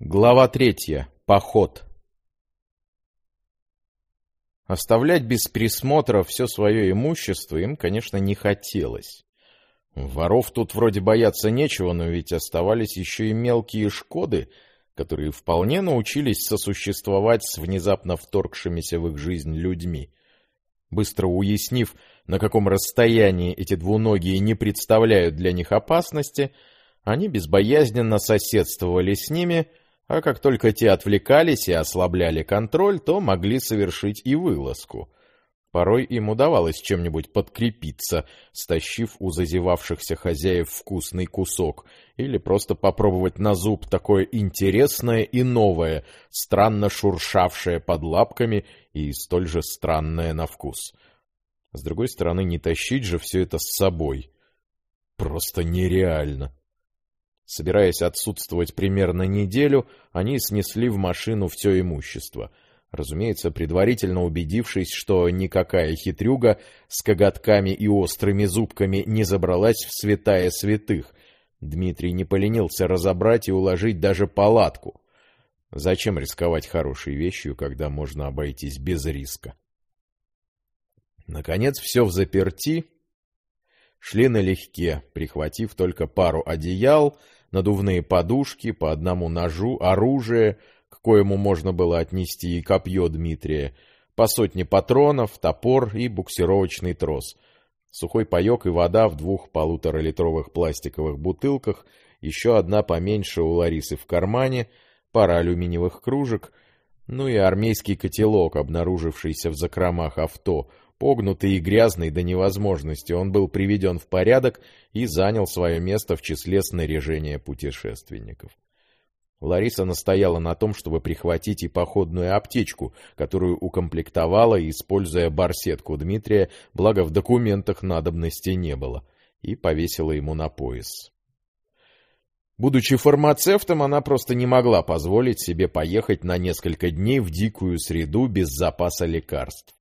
Глава третья. Поход. Оставлять без присмотра все свое имущество им, конечно, не хотелось. Воров тут вроде бояться нечего, но ведь оставались еще и мелкие шкоды, которые вполне научились сосуществовать с внезапно вторгшимися в их жизнь людьми. Быстро уяснив, на каком расстоянии эти двуногие не представляют для них опасности, они безбоязненно соседствовали с ними — а как только те отвлекались и ослабляли контроль, то могли совершить и вылазку. Порой им удавалось чем-нибудь подкрепиться, стащив у зазевавшихся хозяев вкусный кусок, или просто попробовать на зуб такое интересное и новое, странно шуршавшее под лапками и столь же странное на вкус. С другой стороны, не тащить же все это с собой. Просто нереально. Собираясь отсутствовать примерно неделю, они снесли в машину все имущество. Разумеется, предварительно убедившись, что никакая хитрюга с коготками и острыми зубками не забралась в святая святых. Дмитрий не поленился разобрать и уложить даже палатку. Зачем рисковать хорошей вещью, когда можно обойтись без риска? Наконец, все в заперти. Шли налегке, прихватив только пару одеял — надувные подушки, по одному ножу, оружие, к коему можно было отнести и копье Дмитрия, по сотне патронов, топор и буксировочный трос, сухой паек и вода в двух полуторалитровых пластиковых бутылках, еще одна поменьше у Ларисы в кармане, пара алюминиевых кружек, ну и армейский котелок, обнаружившийся в закромах авто, Погнутый и грязный до невозможности, он был приведен в порядок и занял свое место в числе снаряжения путешественников. Лариса настояла на том, чтобы прихватить и походную аптечку, которую укомплектовала, используя барсетку Дмитрия, благо в документах надобности не было, и повесила ему на пояс. Будучи фармацевтом, она просто не могла позволить себе поехать на несколько дней в дикую среду без запаса лекарств.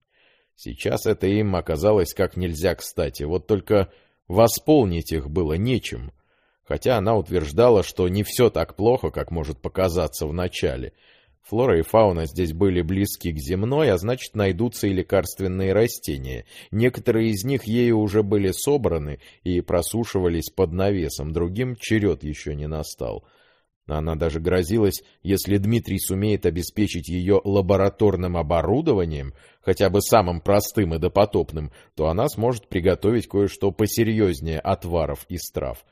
Сейчас это им оказалось как нельзя кстати, вот только восполнить их было нечем. Хотя она утверждала, что не все так плохо, как может показаться в начале. Флора и фауна здесь были близки к земной, а значит найдутся и лекарственные растения. Некоторые из них ею уже были собраны и просушивались под навесом, другим черед еще не настал. Она даже грозилась, если Дмитрий сумеет обеспечить ее лабораторным оборудованием, хотя бы самым простым и допотопным, то она сможет приготовить кое-что посерьезнее отваров из трав.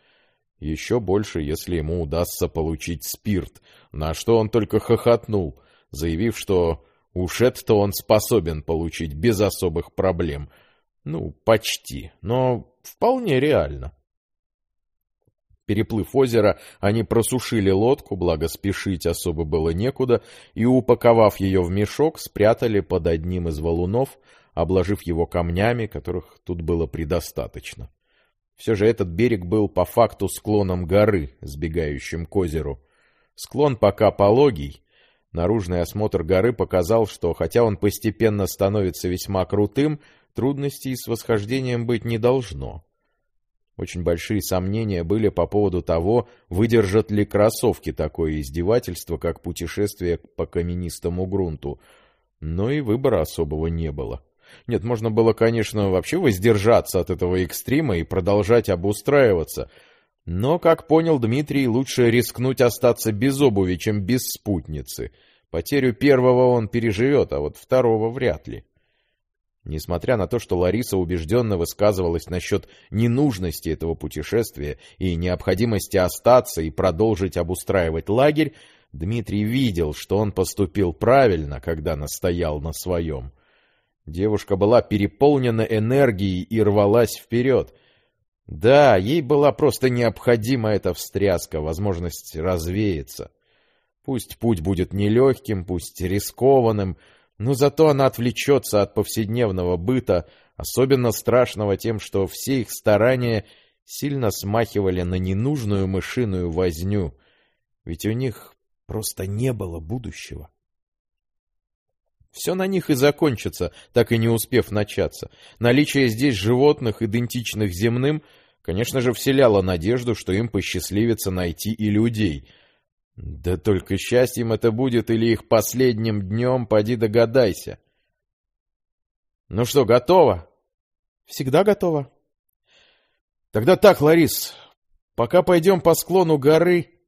Еще больше, если ему удастся получить спирт, на что он только хохотнул, заявив, что уж это-то он способен получить без особых проблем. Ну, почти, но вполне реально. Переплыв озеро, они просушили лодку, благо спешить особо было некуда, и, упаковав ее в мешок, спрятали под одним из валунов, обложив его камнями, которых тут было предостаточно. Все же этот берег был по факту склоном горы, сбегающим к озеру. Склон пока пологий. Наружный осмотр горы показал, что хотя он постепенно становится весьма крутым, трудностей с восхождением быть не должно. Очень большие сомнения были по поводу того, выдержат ли кроссовки такое издевательство, как путешествие по каменистому грунту. Но и выбора особого не было. Нет, можно было, конечно, вообще воздержаться от этого экстрима и продолжать обустраиваться. Но, как понял Дмитрий, лучше рискнуть остаться без обуви, чем без спутницы. Потерю первого он переживет, а вот второго вряд ли. Несмотря на то, что Лариса убежденно высказывалась насчет ненужности этого путешествия и необходимости остаться и продолжить обустраивать лагерь, Дмитрий видел, что он поступил правильно, когда настоял на своем. Девушка была переполнена энергией и рвалась вперед. Да, ей была просто необходима эта встряска, возможность развеяться. Пусть путь будет нелегким, пусть рискованным, но зато она отвлечется от повседневного быта, особенно страшного тем, что все их старания сильно смахивали на ненужную мышиную возню, ведь у них просто не было будущего. Все на них и закончится, так и не успев начаться. Наличие здесь животных, идентичных земным, конечно же, вселяло надежду, что им посчастливится найти и людей — Да только счастьем это будет или их последним днем, поди догадайся. Ну что, готово? Всегда готово. Тогда так, Ларис, пока пойдем по склону горы,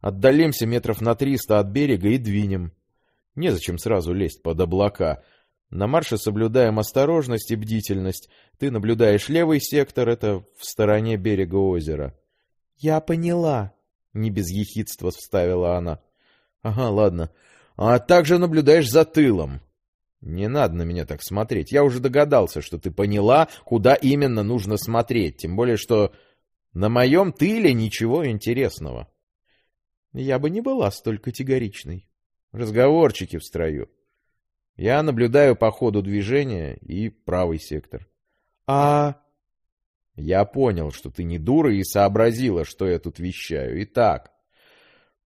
отдалимся метров на триста от берега и двинем. Незачем сразу лезть под облака. На марше соблюдаем осторожность и бдительность. Ты наблюдаешь левый сектор, это в стороне берега озера. — Я поняла, — не без ехидства вставила она. — Ага, ладно. А также наблюдаешь за тылом. Не надо на меня так смотреть. Я уже догадался, что ты поняла, куда именно нужно смотреть. Тем более, что на моем тыле ничего интересного. Я бы не была столь категоричной. Разговорчики в строю. Я наблюдаю по ходу движения и правый сектор. А... Я понял, что ты не дура и сообразила, что я тут вещаю. Итак,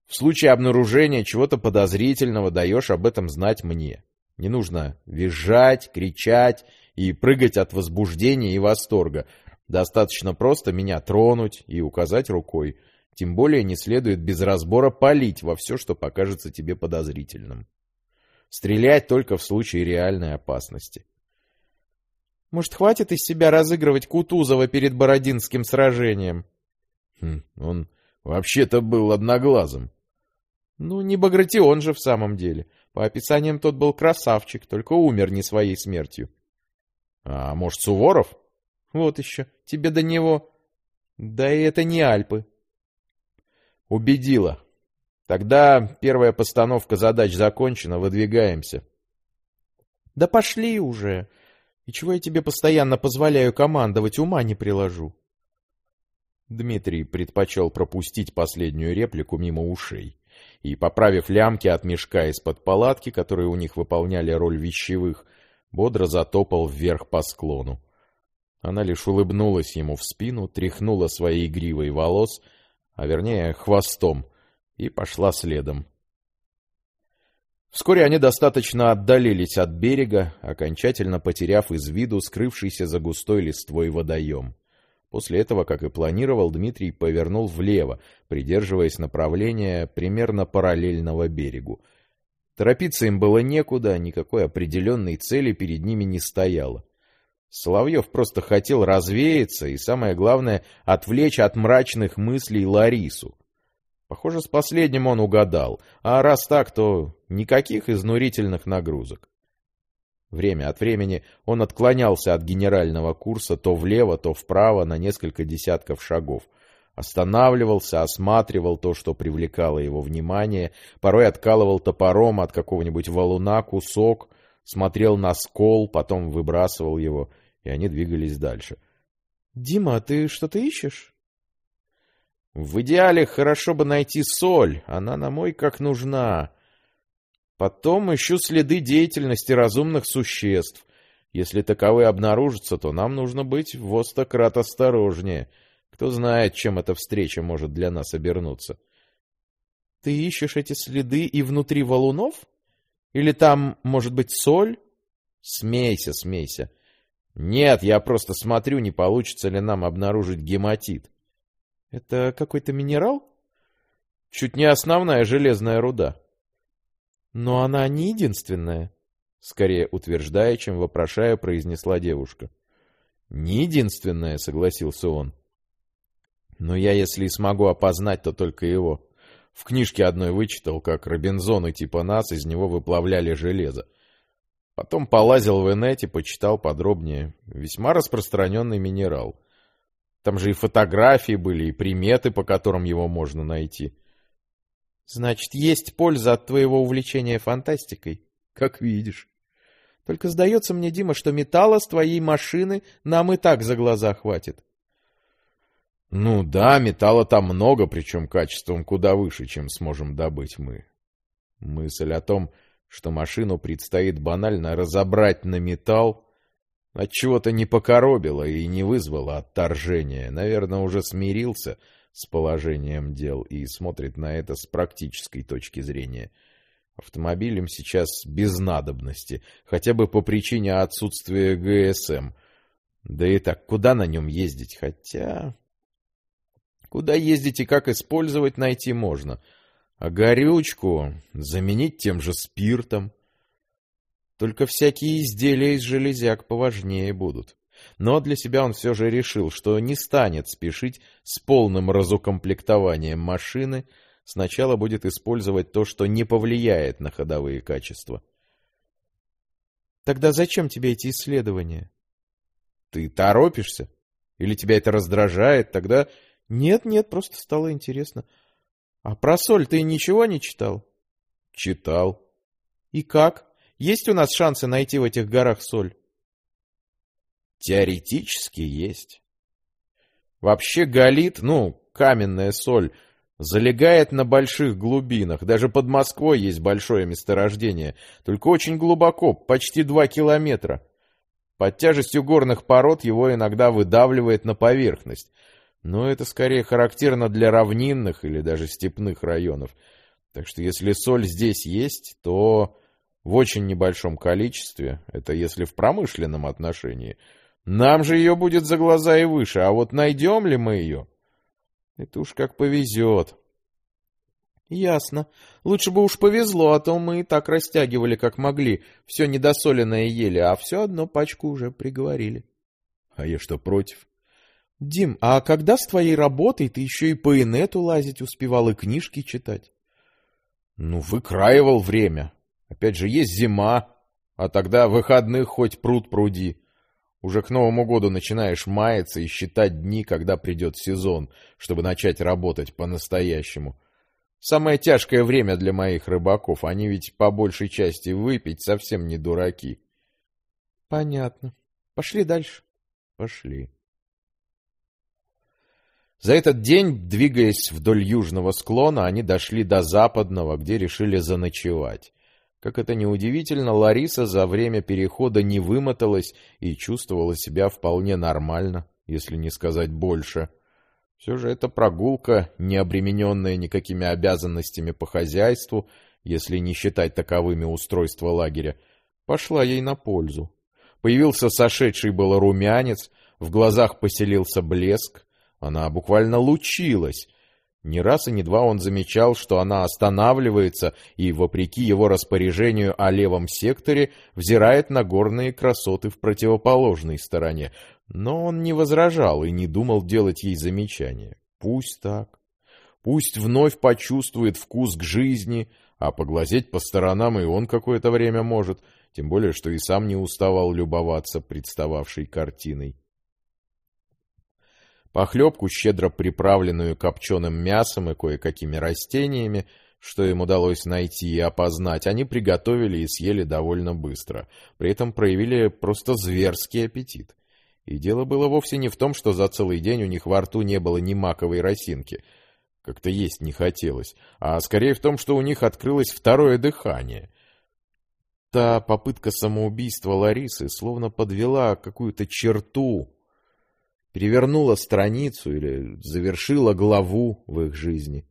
в случае обнаружения чего-то подозрительного даешь об этом знать мне. Не нужно визжать, кричать и прыгать от возбуждения и восторга. Достаточно просто меня тронуть и указать рукой. Тем более не следует без разбора палить во все, что покажется тебе подозрительным. Стрелять только в случае реальной опасности. Может, хватит из себя разыгрывать Кутузова перед Бородинским сражением? Хм, он вообще-то был одноглазым. Ну, не Багратион же в самом деле. По описаниям тот был красавчик, только умер не своей смертью. А может, Суворов? Вот еще, тебе до него... Да и это не Альпы. Убедила. Тогда первая постановка задач закончена, выдвигаемся. Да пошли уже. И чего я тебе постоянно позволяю командовать, ума не приложу. Дмитрий предпочел пропустить последнюю реплику мимо ушей и, поправив лямки от мешка из-под палатки, которые у них выполняли роль вещевых, бодро затопал вверх по склону. Она лишь улыбнулась ему в спину, тряхнула своей гривой волос, а вернее хвостом, и пошла следом. Вскоре они достаточно отдалились от берега, окончательно потеряв из виду скрывшийся за густой листвой водоем. После этого, как и планировал, Дмитрий повернул влево, придерживаясь направления примерно параллельного берегу. Торопиться им было некуда, никакой определенной цели перед ними не стояло. Соловьев просто хотел развеяться и, самое главное, отвлечь от мрачных мыслей Ларису. Похоже, с последним он угадал, а раз так, то никаких изнурительных нагрузок. Время от времени он отклонялся от генерального курса то влево, то вправо на несколько десятков шагов. Останавливался, осматривал то, что привлекало его внимание, порой откалывал топором от какого-нибудь валуна кусок, смотрел на скол, потом выбрасывал его, и они двигались дальше. — Дима, ты что-то ищешь? — В идеале хорошо бы найти соль, она на мой как нужна. Потом ищу следы деятельности разумных существ. Если таковые обнаружатся, то нам нужно быть в остократ осторожнее. Кто знает, чем эта встреча может для нас обернуться. — Ты ищешь эти следы и внутри валунов? Или там, может быть, соль? — Смейся, смейся. Нет, я просто смотрю, не получится ли нам обнаружить гематит. — Это какой-то минерал? — Чуть не основная железная руда. Но она не единственная, скорее утверждая, чем вопрошая, произнесла девушка. Не единственная, согласился он. Но я, если и смогу опознать, то только его. В книжке одной вычитал, как Робинзоны типа нас из него выплавляли железо. Потом полазил в инете, почитал подробнее. Весьма распространенный минерал. Там же и фотографии были, и приметы, по которым его можно найти. Значит, есть польза от твоего увлечения фантастикой? Как видишь. Только сдается мне, Дима, что металла с твоей машины нам и так за глаза хватит. Ну да, металла там много, причем качеством куда выше, чем сможем добыть мы. Мысль о том, что машину предстоит банально разобрать на металл, от чего то не покоробила и не вызвала отторжения. Наверное, уже смирился — с положением дел и смотрит на это с практической точки зрения. Автомобилем сейчас без надобности, хотя бы по причине отсутствия ГСМ. Да и так, куда на нем ездить? Хотя... Куда ездить и как использовать найти можно. А горючку заменить тем же спиртом. Только всякие изделия из железяк поважнее будут. Но для себя он все же решил, что не станет спешить с полным разукомплектованием машины, сначала будет использовать то, что не повлияет на ходовые качества. Тогда зачем тебе эти исследования? Ты торопишься? Или тебя это раздражает? Тогда... Нет, нет, просто стало интересно. А про соль ты ничего не читал? Читал. И как? Есть у нас шансы найти в этих горах соль? Теоретически есть. Вообще галит, ну, каменная соль, залегает на больших глубинах. Даже под Москвой есть большое месторождение, только очень глубоко, почти два километра. Под тяжестью горных пород его иногда выдавливает на поверхность. Но это скорее характерно для равнинных или даже степных районов. Так что если соль здесь есть, то в очень небольшом количестве, это если в промышленном отношении. Нам же ее будет за глаза и выше, а вот найдем ли мы ее? Это уж как повезет. Ясно. Лучше бы уж повезло, а то мы и так растягивали, как могли. Все недосоленное ели, а все одно пачку уже приговорили. А я что, против? Дим, а когда с твоей работой ты еще и по инету лазить успевал и книжки читать? Ну, выкраивал время. Опять же, есть зима, а тогда выходных хоть пруд пруди. Уже к Новому году начинаешь маяться и считать дни, когда придет сезон, чтобы начать работать по-настоящему. Самое тяжкое время для моих рыбаков, они ведь по большей части выпить совсем не дураки. Понятно. Пошли дальше. Пошли. За этот день, двигаясь вдоль южного склона, они дошли до западного, где решили заночевать. Как это ни удивительно, Лариса за время перехода не вымоталась и чувствовала себя вполне нормально, если не сказать больше. Все же эта прогулка, не обремененная никакими обязанностями по хозяйству, если не считать таковыми устройства лагеря, пошла ей на пользу. Появился сошедший было румянец, в глазах поселился блеск, она буквально лучилась. Не раз и не два он замечал, что она останавливается и, вопреки его распоряжению о левом секторе, взирает на горные красоты в противоположной стороне. Но он не возражал и не думал делать ей замечания. Пусть так. Пусть вновь почувствует вкус к жизни, а поглазеть по сторонам и он какое-то время может, тем более, что и сам не уставал любоваться представавшей картиной. Похлебку, щедро приправленную копченым мясом и кое-какими растениями, что им удалось найти и опознать, они приготовили и съели довольно быстро. При этом проявили просто зверский аппетит. И дело было вовсе не в том, что за целый день у них во рту не было ни маковой росинки. Как-то есть не хотелось. А скорее в том, что у них открылось второе дыхание. Та попытка самоубийства Ларисы словно подвела какую-то черту перевернула страницу или завершила главу в их жизни.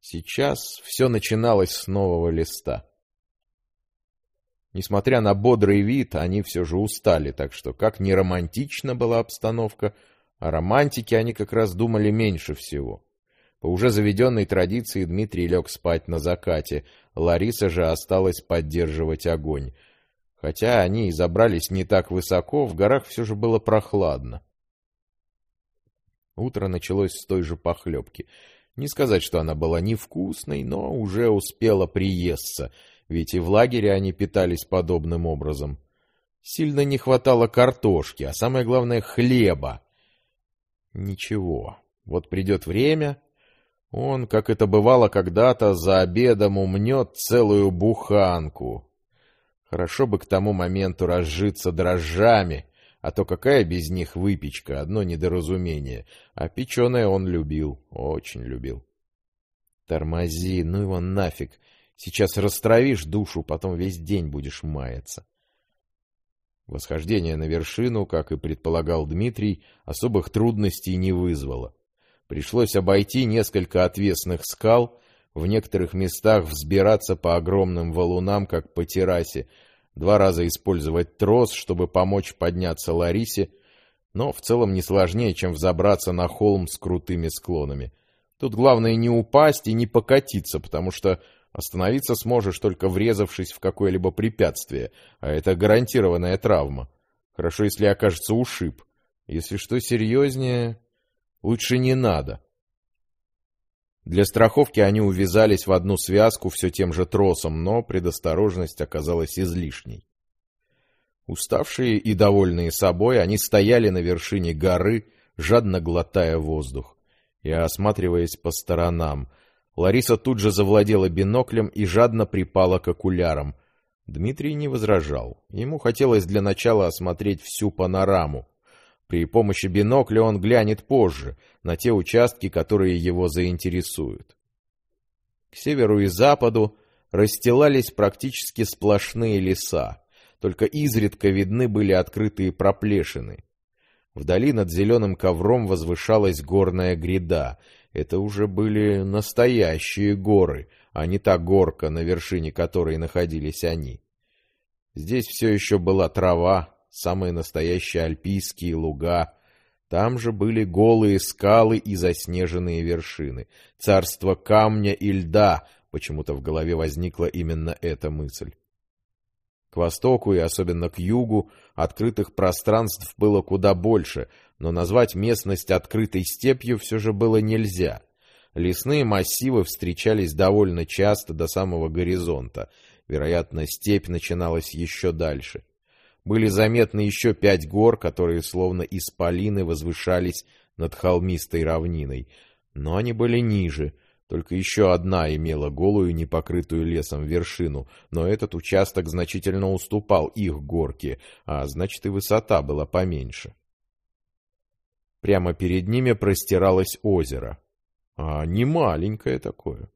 Сейчас все начиналось с нового листа. Несмотря на бодрый вид, они все же устали, так что, как не романтична была обстановка, о романтике они как раз думали меньше всего. По уже заведенной традиции Дмитрий лег спать на закате, Лариса же осталась поддерживать огонь. Хотя они и забрались не так высоко, в горах все же было прохладно. Утро началось с той же похлебки. Не сказать, что она была невкусной, но уже успела приесться, ведь и в лагере они питались подобным образом. Сильно не хватало картошки, а самое главное — хлеба. Ничего, вот придет время, он, как это бывало когда-то, за обедом умнет целую буханку. Хорошо бы к тому моменту разжиться дрожжами — а то какая без них выпечка, одно недоразумение. А печеное он любил, очень любил. Тормози, ну его нафиг. Сейчас растравишь душу, потом весь день будешь маяться. Восхождение на вершину, как и предполагал Дмитрий, особых трудностей не вызвало. Пришлось обойти несколько отвесных скал, в некоторых местах взбираться по огромным валунам, как по террасе, два раза использовать трос, чтобы помочь подняться Ларисе, но в целом не сложнее, чем взобраться на холм с крутыми склонами. Тут главное не упасть и не покатиться, потому что остановиться сможешь, только врезавшись в какое-либо препятствие, а это гарантированная травма. Хорошо, если окажется ушиб. Если что серьезнее, лучше не надо. Для страховки они увязались в одну связку все тем же тросом, но предосторожность оказалась излишней. Уставшие и довольные собой, они стояли на вершине горы, жадно глотая воздух и осматриваясь по сторонам. Лариса тут же завладела биноклем и жадно припала к окулярам. Дмитрий не возражал. Ему хотелось для начала осмотреть всю панораму. При помощи бинокля он глянет позже, на те участки, которые его заинтересуют. К северу и западу расстилались практически сплошные леса, только изредка видны были открытые проплешины. Вдали над зеленым ковром возвышалась горная гряда. Это уже были настоящие горы, а не та горка, на вершине которой находились они. Здесь все еще была трава, самые настоящие альпийские луга. Там же были голые скалы и заснеженные вершины. Царство камня и льда, почему-то в голове возникла именно эта мысль. К востоку и особенно к югу открытых пространств было куда больше, но назвать местность открытой степью все же было нельзя. Лесные массивы встречались довольно часто до самого горизонта. Вероятно, степь начиналась еще дальше. Были заметны еще пять гор, которые словно исполины возвышались над холмистой равниной. Но они были ниже, только еще одна имела голую, непокрытую лесом вершину, но этот участок значительно уступал их горке, а значит и высота была поменьше. Прямо перед ними простиралось озеро. А не маленькое такое.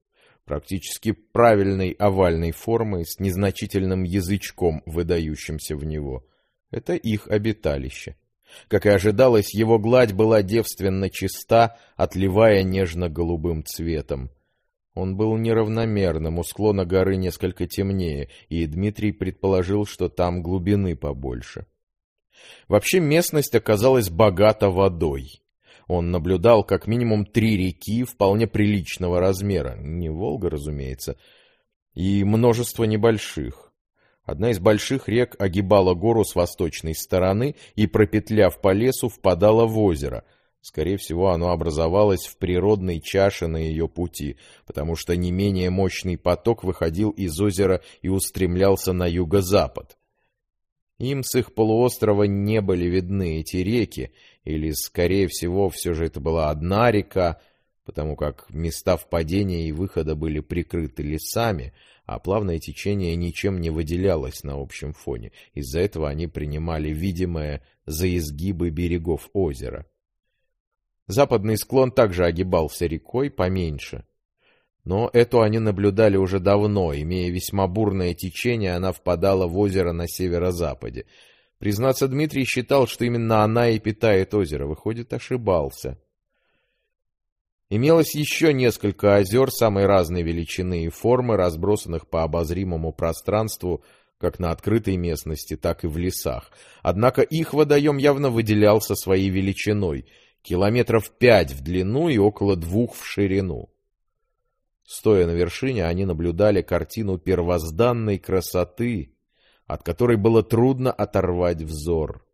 Практически правильной овальной формы с незначительным язычком, выдающимся в него. Это их обиталище. Как и ожидалось, его гладь была девственно чиста, отливая нежно-голубым цветом. Он был неравномерным, у склона горы несколько темнее, и Дмитрий предположил, что там глубины побольше. Вообще местность оказалась богата водой. Он наблюдал как минимум три реки вполне приличного размера, не Волга, разумеется, и множество небольших. Одна из больших рек огибала гору с восточной стороны и, пропетляв по лесу, впадала в озеро. Скорее всего, оно образовалось в природной чаше на ее пути, потому что не менее мощный поток выходил из озера и устремлялся на юго-запад. Им с их полуострова не были видны эти реки, или, скорее всего, все же это была одна река, потому как места впадения и выхода были прикрыты лесами, а плавное течение ничем не выделялось на общем фоне. Из-за этого они принимали видимое за изгибы берегов озера. Западный склон также огибался рекой поменьше. Но эту они наблюдали уже давно, имея весьма бурное течение, она впадала в озеро на северо-западе. Признаться, Дмитрий считал, что именно она и питает озеро. Выходит, ошибался. Имелось еще несколько озер самой разной величины и формы, разбросанных по обозримому пространству как на открытой местности, так и в лесах. Однако их водоем явно выделялся своей величиной — километров пять в длину и около двух в ширину. Стоя на вершине, они наблюдали картину первозданной красоты, от которой было трудно оторвать взор.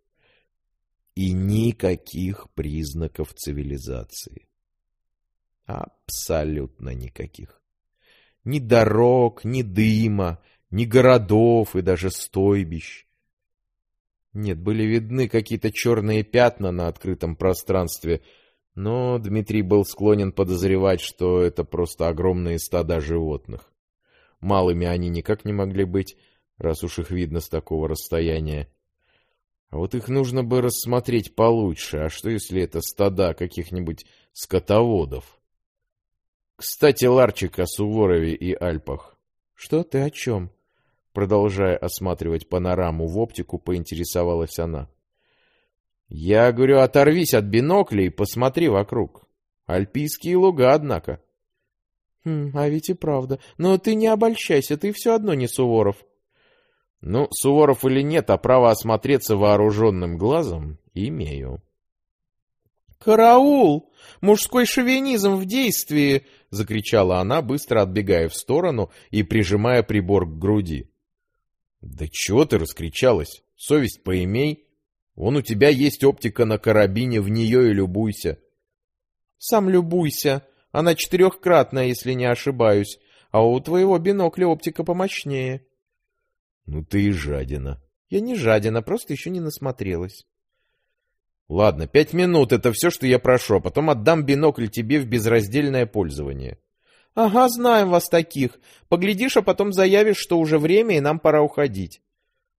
И никаких признаков цивилизации. Абсолютно никаких. Ни дорог, ни дыма, ни городов и даже стойбищ. Нет, были видны какие-то черные пятна на открытом пространстве, но Дмитрий был склонен подозревать, что это просто огромные стада животных. Малыми они никак не могли быть, раз уж их видно с такого расстояния. А вот их нужно бы рассмотреть получше. А что, если это стада каких-нибудь скотоводов? Кстати, Ларчик о Суворове и Альпах. Что ты о чем? Продолжая осматривать панораму в оптику, поинтересовалась она. Я говорю, оторвись от бинокля и посмотри вокруг. Альпийские луга, однако. Хм, а ведь и правда. Но ты не обольщайся, ты все одно не Суворов. Ну, Суворов или нет, а право осмотреться вооруженным глазом имею. «Караул! Мужской шовинизм в действии!» — закричала она, быстро отбегая в сторону и прижимая прибор к груди. «Да чего ты раскричалась? Совесть поимей. Вон у тебя есть оптика на карабине, в нее и любуйся». «Сам любуйся. Она четырехкратная, если не ошибаюсь, а у твоего бинокля оптика помощнее». «Ну ты и жадина». «Я не жадина, просто еще не насмотрелась». Ладно, пять минут — это все, что я прошу, а потом отдам бинокль тебе в безраздельное пользование. — Ага, знаем вас таких. Поглядишь, а потом заявишь, что уже время, и нам пора уходить.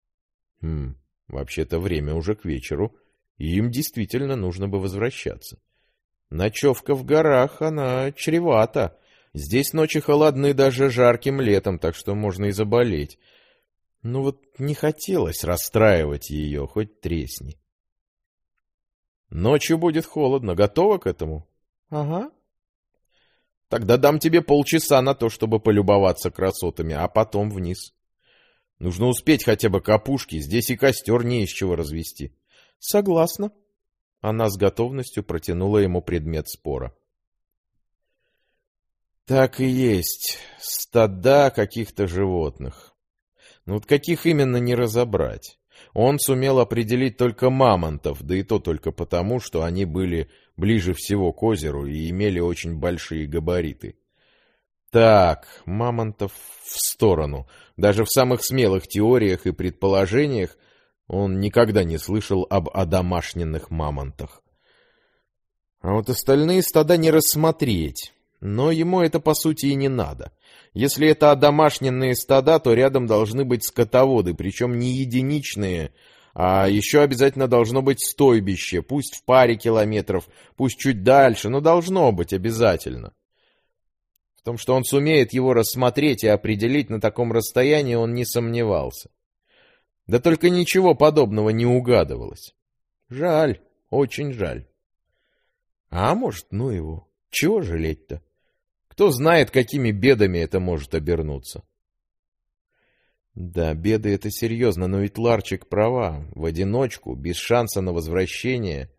— Хм, вообще-то время уже к вечеру, и им действительно нужно бы возвращаться. Ночевка в горах, она чревата. Здесь ночи холодны даже жарким летом, так что можно и заболеть. Ну вот не хотелось расстраивать ее, хоть тресни. Ночью будет холодно. Готова к этому? Ага. Тогда дам тебе полчаса на то, чтобы полюбоваться красотами, а потом вниз. Нужно успеть хотя бы к опушке, здесь и костер не из чего развести. Согласна. Она с готовностью протянула ему предмет спора. Так и есть. Стада каких-то животных. Ну вот каких именно не разобрать. Он сумел определить только мамонтов, да и то только потому, что они были ближе всего к озеру и имели очень большие габариты. Так, мамонтов в сторону. Даже в самых смелых теориях и предположениях он никогда не слышал об одомашненных мамонтах. А вот остальные стада не рассмотреть. Но ему это, по сути, и не надо. Если это одомашненные стада, то рядом должны быть скотоводы, причем не единичные, а еще обязательно должно быть стойбище, пусть в паре километров, пусть чуть дальше, но должно быть обязательно. В том, что он сумеет его рассмотреть и определить на таком расстоянии, он не сомневался. Да только ничего подобного не угадывалось. Жаль, очень жаль. А может, ну его, чего жалеть-то? Кто знает, какими бедами это может обернуться. Да, беды это серьезно, но ведь Ларчик права. В одиночку, без шанса на возвращение,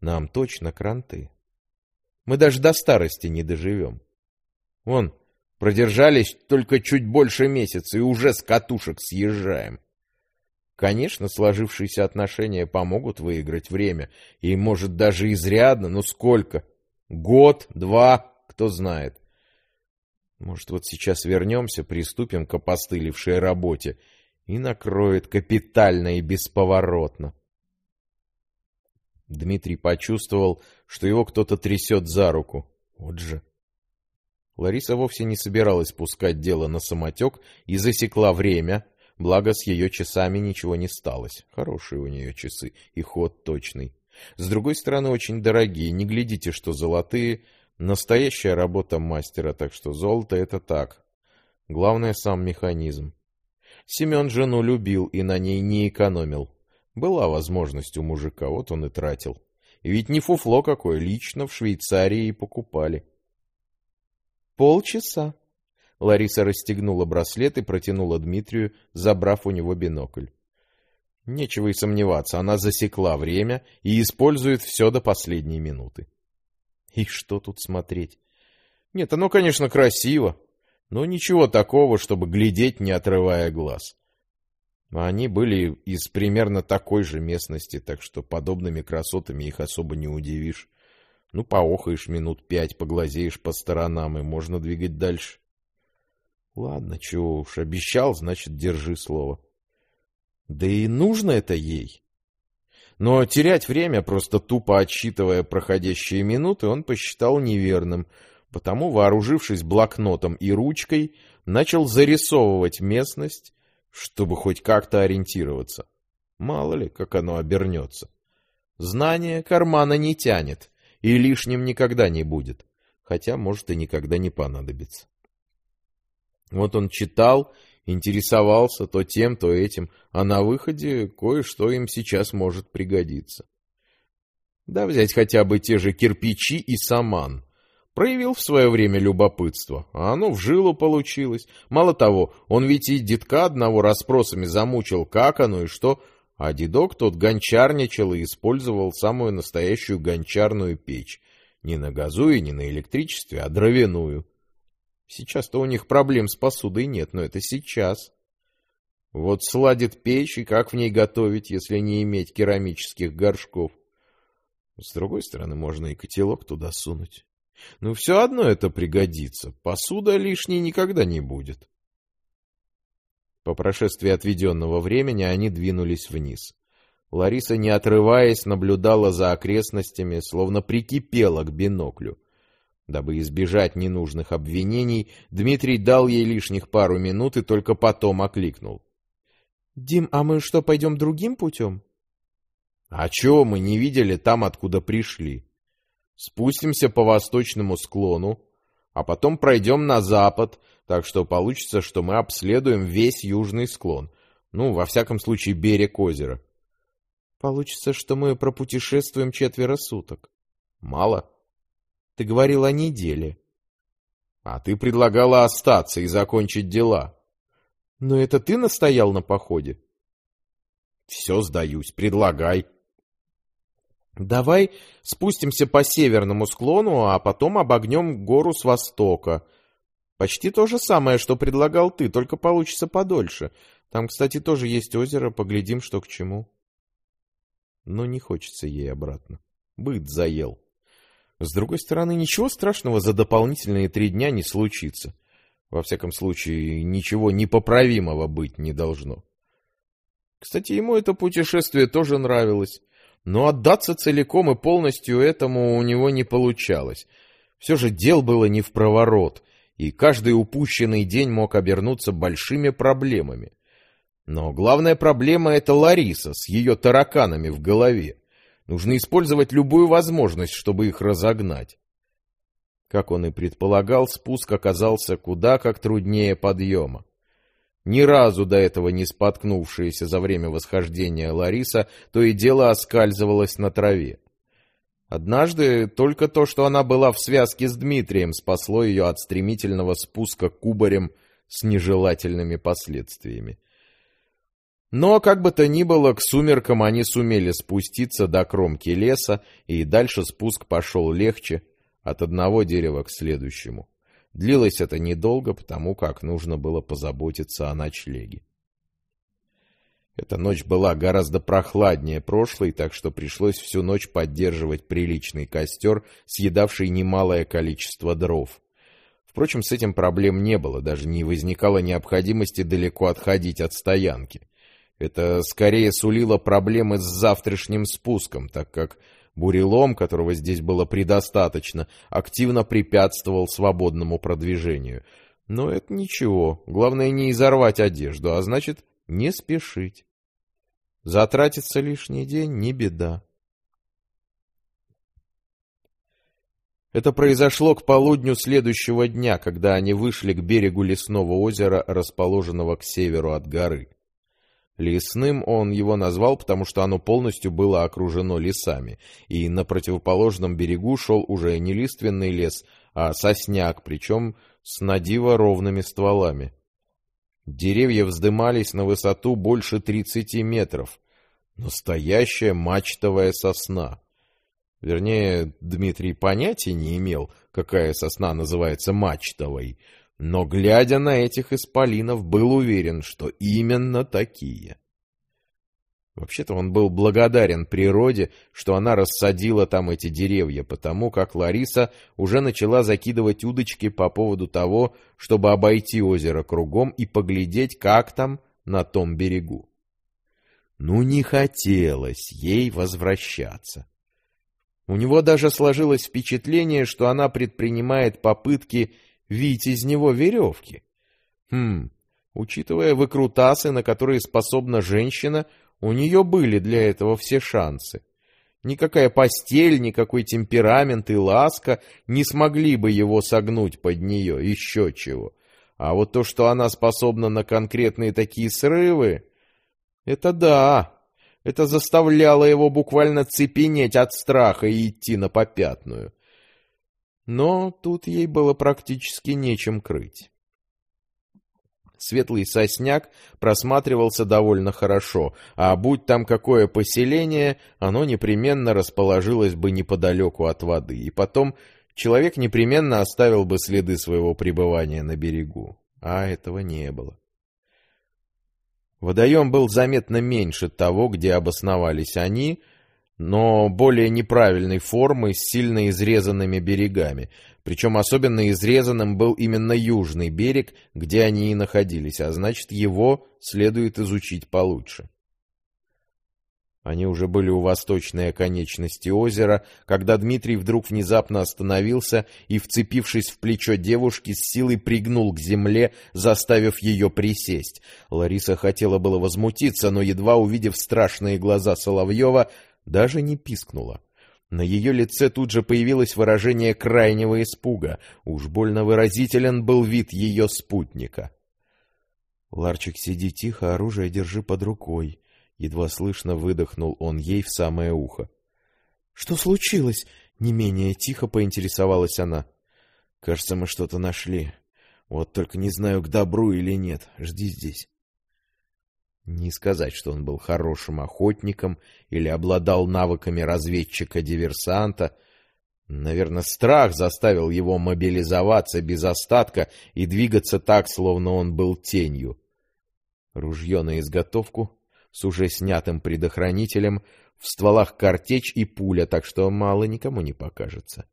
нам точно кранты. Мы даже до старости не доживем. Вон, продержались только чуть больше месяца и уже с катушек съезжаем. Конечно, сложившиеся отношения помогут выиграть время, и, может, даже изрядно, но сколько? Год, два, кто знает. Может, вот сейчас вернемся, приступим к опостылевшей работе и накроет капитально и бесповоротно. Дмитрий почувствовал, что его кто-то трясет за руку. Вот же. Лариса вовсе не собиралась пускать дело на самотек и засекла время, благо с ее часами ничего не сталось. Хорошие у нее часы и ход точный. С другой стороны, очень дорогие. Не глядите, что золотые, Настоящая работа мастера, так что золото это так. Главное сам механизм. Семен жену любил и на ней не экономил. Была возможность у мужика, вот он и тратил. И ведь не фуфло какое, лично в Швейцарии и покупали. Полчаса. Лариса расстегнула браслет и протянула Дмитрию, забрав у него бинокль. Нечего и сомневаться, она засекла время и использует все до последней минуты. И что тут смотреть? Нет, оно, конечно, красиво, но ничего такого, чтобы глядеть, не отрывая глаз. Они были из примерно такой же местности, так что подобными красотами их особо не удивишь. Ну, поохаешь минут пять, поглазеешь по сторонам, и можно двигать дальше. Ладно, чего уж, обещал, значит, держи слово. Да и нужно это ей. Но терять время, просто тупо отсчитывая проходящие минуты, он посчитал неверным, потому, вооружившись блокнотом и ручкой, начал зарисовывать местность, чтобы хоть как-то ориентироваться. Мало ли, как оно обернется. Знание кармана не тянет, и лишним никогда не будет, хотя, может, и никогда не понадобится. Вот он читал Интересовался то тем, то этим, а на выходе кое-что им сейчас может пригодиться. Да взять хотя бы те же кирпичи и саман. Проявил в свое время любопытство, а оно в жилу получилось. Мало того, он ведь и детка одного расспросами замучил, как оно и что, А дедок тот гончарничал и использовал самую настоящую гончарную печь. Не на газу и не на электричестве, а дровяную. Сейчас-то у них проблем с посудой нет, но это сейчас. Вот сладит печь, и как в ней готовить, если не иметь керамических горшков? С другой стороны, можно и котелок туда сунуть. Ну, все одно это пригодится. Посуда лишней никогда не будет. По прошествии отведенного времени они двинулись вниз. Лариса, не отрываясь, наблюдала за окрестностями, словно прикипела к биноклю. Дабы избежать ненужных обвинений, Дмитрий дал ей лишних пару минут и только потом окликнул. — Дим, а мы что, пойдем другим путем? — А чего мы не видели там, откуда пришли? Спустимся по восточному склону, а потом пройдем на запад, так что получится, что мы обследуем весь южный склон. Ну, во всяком случае, берег озера. Получится, что мы пропутешествуем четверо суток. Мало? Ты говорил о неделе. А ты предлагала остаться и закончить дела. Но это ты настоял на походе? Все сдаюсь, предлагай. Давай спустимся по северному склону, а потом обогнем гору с востока. Почти то же самое, что предлагал ты, только получится подольше. Там, кстати, тоже есть озеро, поглядим, что к чему. Но не хочется ей обратно. Быт заел. С другой стороны, ничего страшного за дополнительные три дня не случится. Во всяком случае, ничего непоправимого быть не должно. Кстати, ему это путешествие тоже нравилось. Но отдаться целиком и полностью этому у него не получалось. Все же дел было не в проворот, и каждый упущенный день мог обернуться большими проблемами. Но главная проблема — это Лариса с ее тараканами в голове. Нужно использовать любую возможность, чтобы их разогнать. Как он и предполагал, спуск оказался куда как труднее подъема. Ни разу до этого не споткнувшаяся за время восхождения Лариса то и дело оскальзывалась на траве. Однажды только то, что она была в связке с Дмитрием, спасло ее от стремительного спуска кубарем с нежелательными последствиями. Но, как бы то ни было, к сумеркам они сумели спуститься до кромки леса, и дальше спуск пошел легче от одного дерева к следующему. Длилось это недолго, потому как нужно было позаботиться о ночлеге. Эта ночь была гораздо прохладнее прошлой, так что пришлось всю ночь поддерживать приличный костер, съедавший немалое количество дров. Впрочем, с этим проблем не было, даже не возникало необходимости далеко отходить от стоянки. Это скорее сулило проблемы с завтрашним спуском, так как Бурелом, которого здесь было предостаточно, активно препятствовал свободному продвижению. Но это ничего, главное не изорвать одежду, а значит не спешить. Затратится лишний день — не беда. Это произошло к полудню следующего дня, когда они вышли к берегу лесного озера, расположенного к северу от горы. Лесным он его назвал, потому что оно полностью было окружено лесами, и на противоположном берегу шел уже не лиственный лес, а сосняк, причем с надиво ровными стволами. Деревья вздымались на высоту больше тридцати метров. Настоящая мачтовая сосна. Вернее, Дмитрий понятия не имел, какая сосна называется мачтовой, но, глядя на этих исполинов, был уверен, что именно такие. Вообще-то он был благодарен природе, что она рассадила там эти деревья, потому как Лариса уже начала закидывать удочки по поводу того, чтобы обойти озеро кругом и поглядеть, как там на том берегу. Ну, не хотелось ей возвращаться. У него даже сложилось впечатление, что она предпринимает попытки вить из него веревки. Хм, учитывая выкрутасы, на которые способна женщина, у нее были для этого все шансы. Никакая постель, никакой темперамент и ласка не смогли бы его согнуть под нее, еще чего. А вот то, что она способна на конкретные такие срывы, это да, это заставляло его буквально цепенеть от страха и идти на попятную. Но тут ей было практически нечем крыть. Светлый сосняк просматривался довольно хорошо, а будь там какое поселение, оно непременно расположилось бы неподалеку от воды, и потом человек непременно оставил бы следы своего пребывания на берегу. А этого не было. Водоем был заметно меньше того, где обосновались они, но более неправильной формы с сильно изрезанными берегами. Причем особенно изрезанным был именно южный берег, где они и находились, а значит, его следует изучить получше. Они уже были у восточной оконечности озера, когда Дмитрий вдруг внезапно остановился и, вцепившись в плечо девушки, с силой пригнул к земле, заставив ее присесть. Лариса хотела было возмутиться, но, едва увидев страшные глаза Соловьева, даже не пискнула. На ее лице тут же появилось выражение крайнего испуга. Уж больно выразителен был вид ее спутника. — Ларчик, сиди тихо, оружие держи под рукой. Едва слышно выдохнул он ей в самое ухо. — Что случилось? — не менее тихо поинтересовалась она. — Кажется, мы что-то нашли. Вот только не знаю, к добру или нет. Жди здесь. Не сказать, что он был хорошим охотником или обладал навыками разведчика-диверсанта. Наверное, страх заставил его мобилизоваться без остатка и двигаться так, словно он был тенью. Ружье на изготовку с уже снятым предохранителем, в стволах картечь и пуля, так что мало никому не покажется.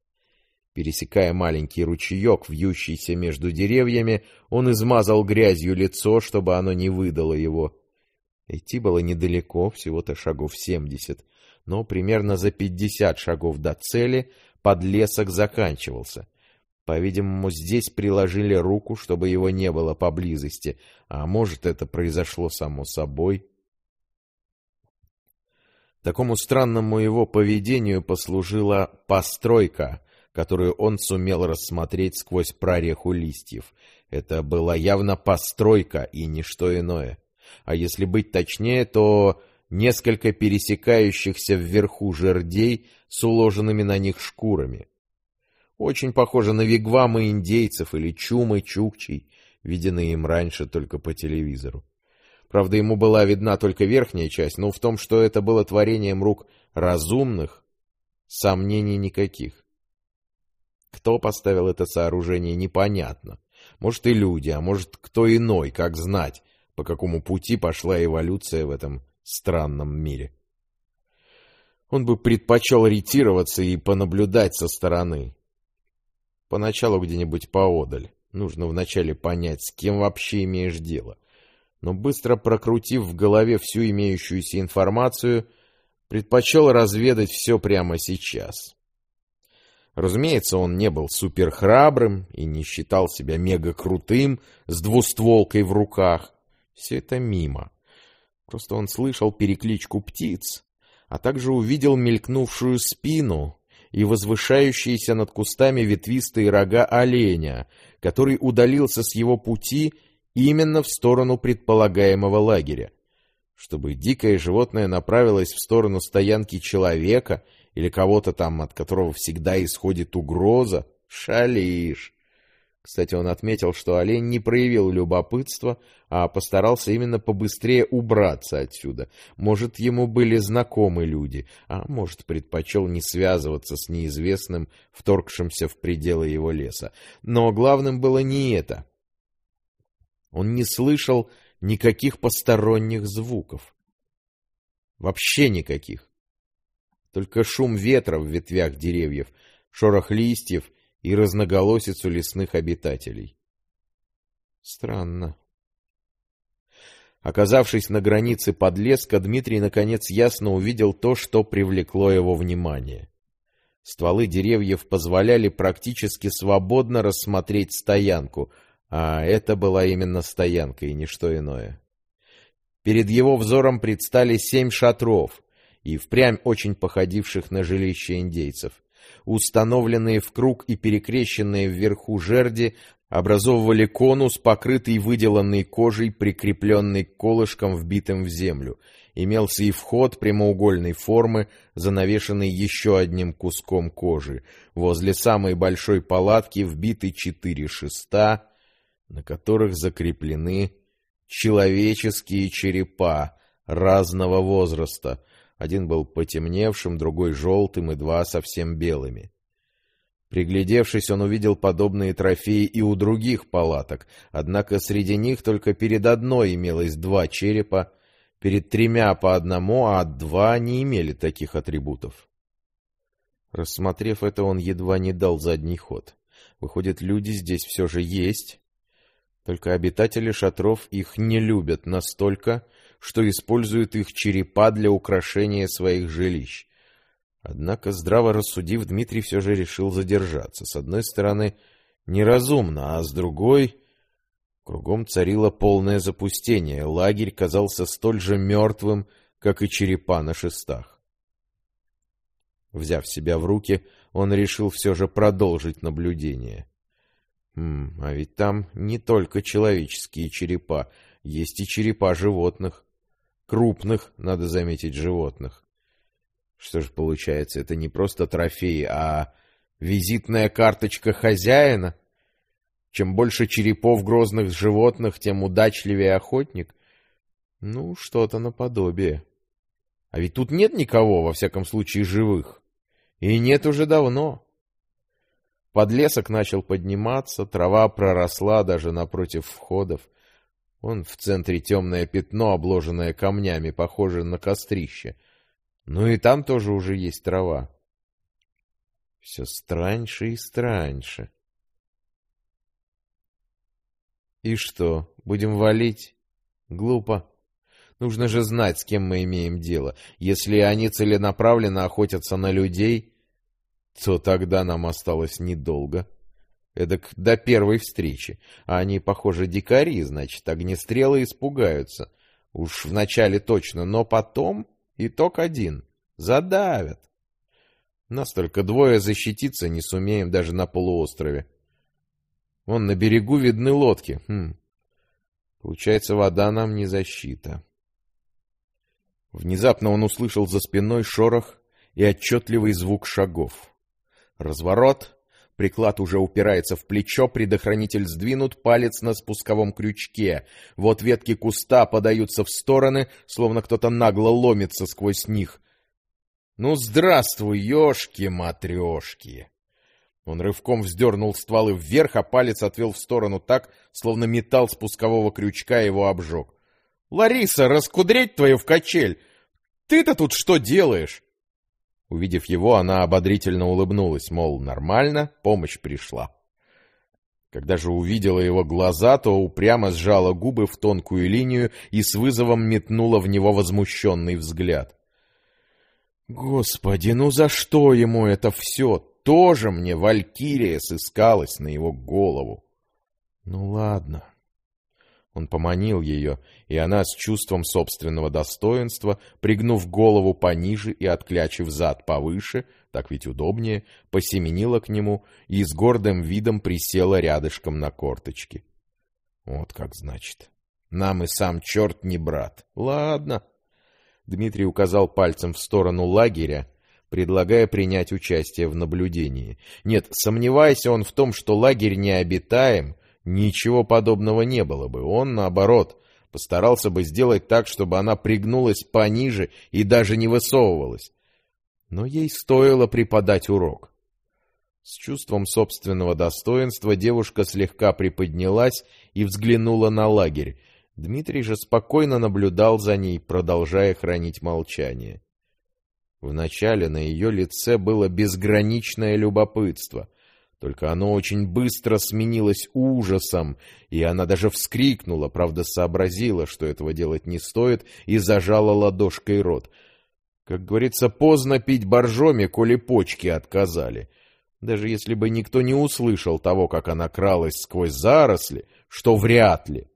Пересекая маленький ручеек, вьющийся между деревьями, он измазал грязью лицо, чтобы оно не выдало его. Идти было недалеко, всего-то шагов семьдесят, но примерно за пятьдесят шагов до цели подлесок заканчивался. По-видимому, здесь приложили руку, чтобы его не было поблизости, а может, это произошло само собой. Такому странному его поведению послужила постройка, которую он сумел рассмотреть сквозь прореху листьев. Это была явно постройка и ничто иное а если быть точнее, то несколько пересекающихся вверху жердей с уложенными на них шкурами. Очень похоже на вигвамы индейцев или чумы чукчей, виденные им раньше только по телевизору. Правда, ему была видна только верхняя часть, но в том, что это было творением рук разумных, сомнений никаких. Кто поставил это сооружение, непонятно. Может, и люди, а может, кто иной, как знать по какому пути пошла эволюция в этом странном мире. Он бы предпочел ретироваться и понаблюдать со стороны. Поначалу где-нибудь поодаль. Нужно вначале понять, с кем вообще имеешь дело. Но быстро прокрутив в голове всю имеющуюся информацию, предпочел разведать все прямо сейчас. Разумеется, он не был суперхрабрым и не считал себя мега-крутым с двустволкой в руках, все это мимо. Просто он слышал перекличку птиц, а также увидел мелькнувшую спину и возвышающиеся над кустами ветвистые рога оленя, который удалился с его пути именно в сторону предполагаемого лагеря. Чтобы дикое животное направилось в сторону стоянки человека или кого-то там, от которого всегда исходит угроза, шалишь. Кстати, он отметил, что олень не проявил любопытства, а постарался именно побыстрее убраться отсюда. Может, ему были знакомы люди, а может, предпочел не связываться с неизвестным, вторгшимся в пределы его леса. Но главным было не это. Он не слышал никаких посторонних звуков. Вообще никаких. Только шум ветра в ветвях деревьев, шорох листьев и разноголосицу лесных обитателей. Странно. Оказавшись на границе подлеска, Дмитрий наконец ясно увидел то, что привлекло его внимание. Стволы деревьев позволяли практически свободно рассмотреть стоянку, а это была именно стоянка и ничто иное. Перед его взором предстали семь шатров, и впрямь очень походивших на жилища индейцев. Установленные в круг и перекрещенные вверху жерди образовывали конус, покрытый выделанной кожей, прикрепленный к колышкам, вбитым в землю. Имелся и вход прямоугольной формы, занавешенный еще одним куском кожи. Возле самой большой палатки вбиты четыре шеста, на которых закреплены человеческие черепа разного возраста. Один был потемневшим, другой желтым и два совсем белыми. Приглядевшись, он увидел подобные трофеи и у других палаток, однако среди них только перед одной имелось два черепа, перед тремя по одному, а два не имели таких атрибутов. Рассмотрев это, он едва не дал задний ход. Выходит, люди здесь все же есть, только обитатели шатров их не любят настолько, что используют их черепа для украшения своих жилищ. Однако, здраво рассудив, Дмитрий все же решил задержаться. С одной стороны, неразумно, а с другой... Кругом царило полное запустение. Лагерь казался столь же мертвым, как и черепа на шестах. Взяв себя в руки, он решил все же продолжить наблюдение. Хм, а ведь там не только человеческие черепа, есть и черепа животных. Крупных, надо заметить, животных. Что же получается, это не просто трофеи, а визитная карточка хозяина? Чем больше черепов грозных животных, тем удачливее охотник. Ну, что-то наподобие. А ведь тут нет никого, во всяком случае, живых. И нет уже давно. Подлесок начал подниматься, трава проросла даже напротив входов. Вон в центре темное пятно, обложенное камнями, похоже на кострище. Ну и там тоже уже есть трава. Все страньше и страньше. И что, будем валить? Глупо. Нужно же знать, с кем мы имеем дело. Если они целенаправленно охотятся на людей, то тогда нам осталось недолго. Эдак до первой встречи. А они, похоже, дикари, значит, огнестрелы испугаются. Уж вначале точно, но потом итог один. Задавят. Нас только двое защититься не сумеем даже на полуострове. Вон на берегу видны лодки. Хм. Получается, вода нам не защита. Внезапно он услышал за спиной шорох и отчетливый звук шагов. Разворот. Приклад уже упирается в плечо, предохранитель сдвинут, палец на спусковом крючке. Вот ветки куста подаются в стороны, словно кто-то нагло ломится сквозь них. «Ну, здравствуй, ёшки-матрёшки!» Он рывком вздернул стволы вверх, а палец отвел в сторону так, словно металл спускового крючка его обжег. «Лариса, раскудрить твою в качель! Ты-то тут что делаешь?» Увидев его, она ободрительно улыбнулась, мол, нормально, помощь пришла. Когда же увидела его глаза, то упрямо сжала губы в тонкую линию и с вызовом метнула в него возмущенный взгляд. «Господи, ну за что ему это все? Тоже мне Валькирия сыскалась на его голову!» «Ну ладно, он поманил ее, и она с чувством собственного достоинства, пригнув голову пониже и отклячив зад повыше, так ведь удобнее, посеменила к нему и с гордым видом присела рядышком на корточки. Вот как значит. Нам и сам черт не брат. Ладно. Дмитрий указал пальцем в сторону лагеря, предлагая принять участие в наблюдении. Нет, сомневайся он в том, что лагерь необитаем, Ничего подобного не было бы. Он, наоборот, постарался бы сделать так, чтобы она пригнулась пониже и даже не высовывалась. Но ей стоило преподать урок. С чувством собственного достоинства девушка слегка приподнялась и взглянула на лагерь. Дмитрий же спокойно наблюдал за ней, продолжая хранить молчание. Вначале на ее лице было безграничное любопытство. Только оно очень быстро сменилось ужасом, и она даже вскрикнула, правда сообразила, что этого делать не стоит, и зажала ладошкой рот. Как говорится, поздно пить боржоми, коли почки отказали. Даже если бы никто не услышал того, как она кралась сквозь заросли, что вряд ли.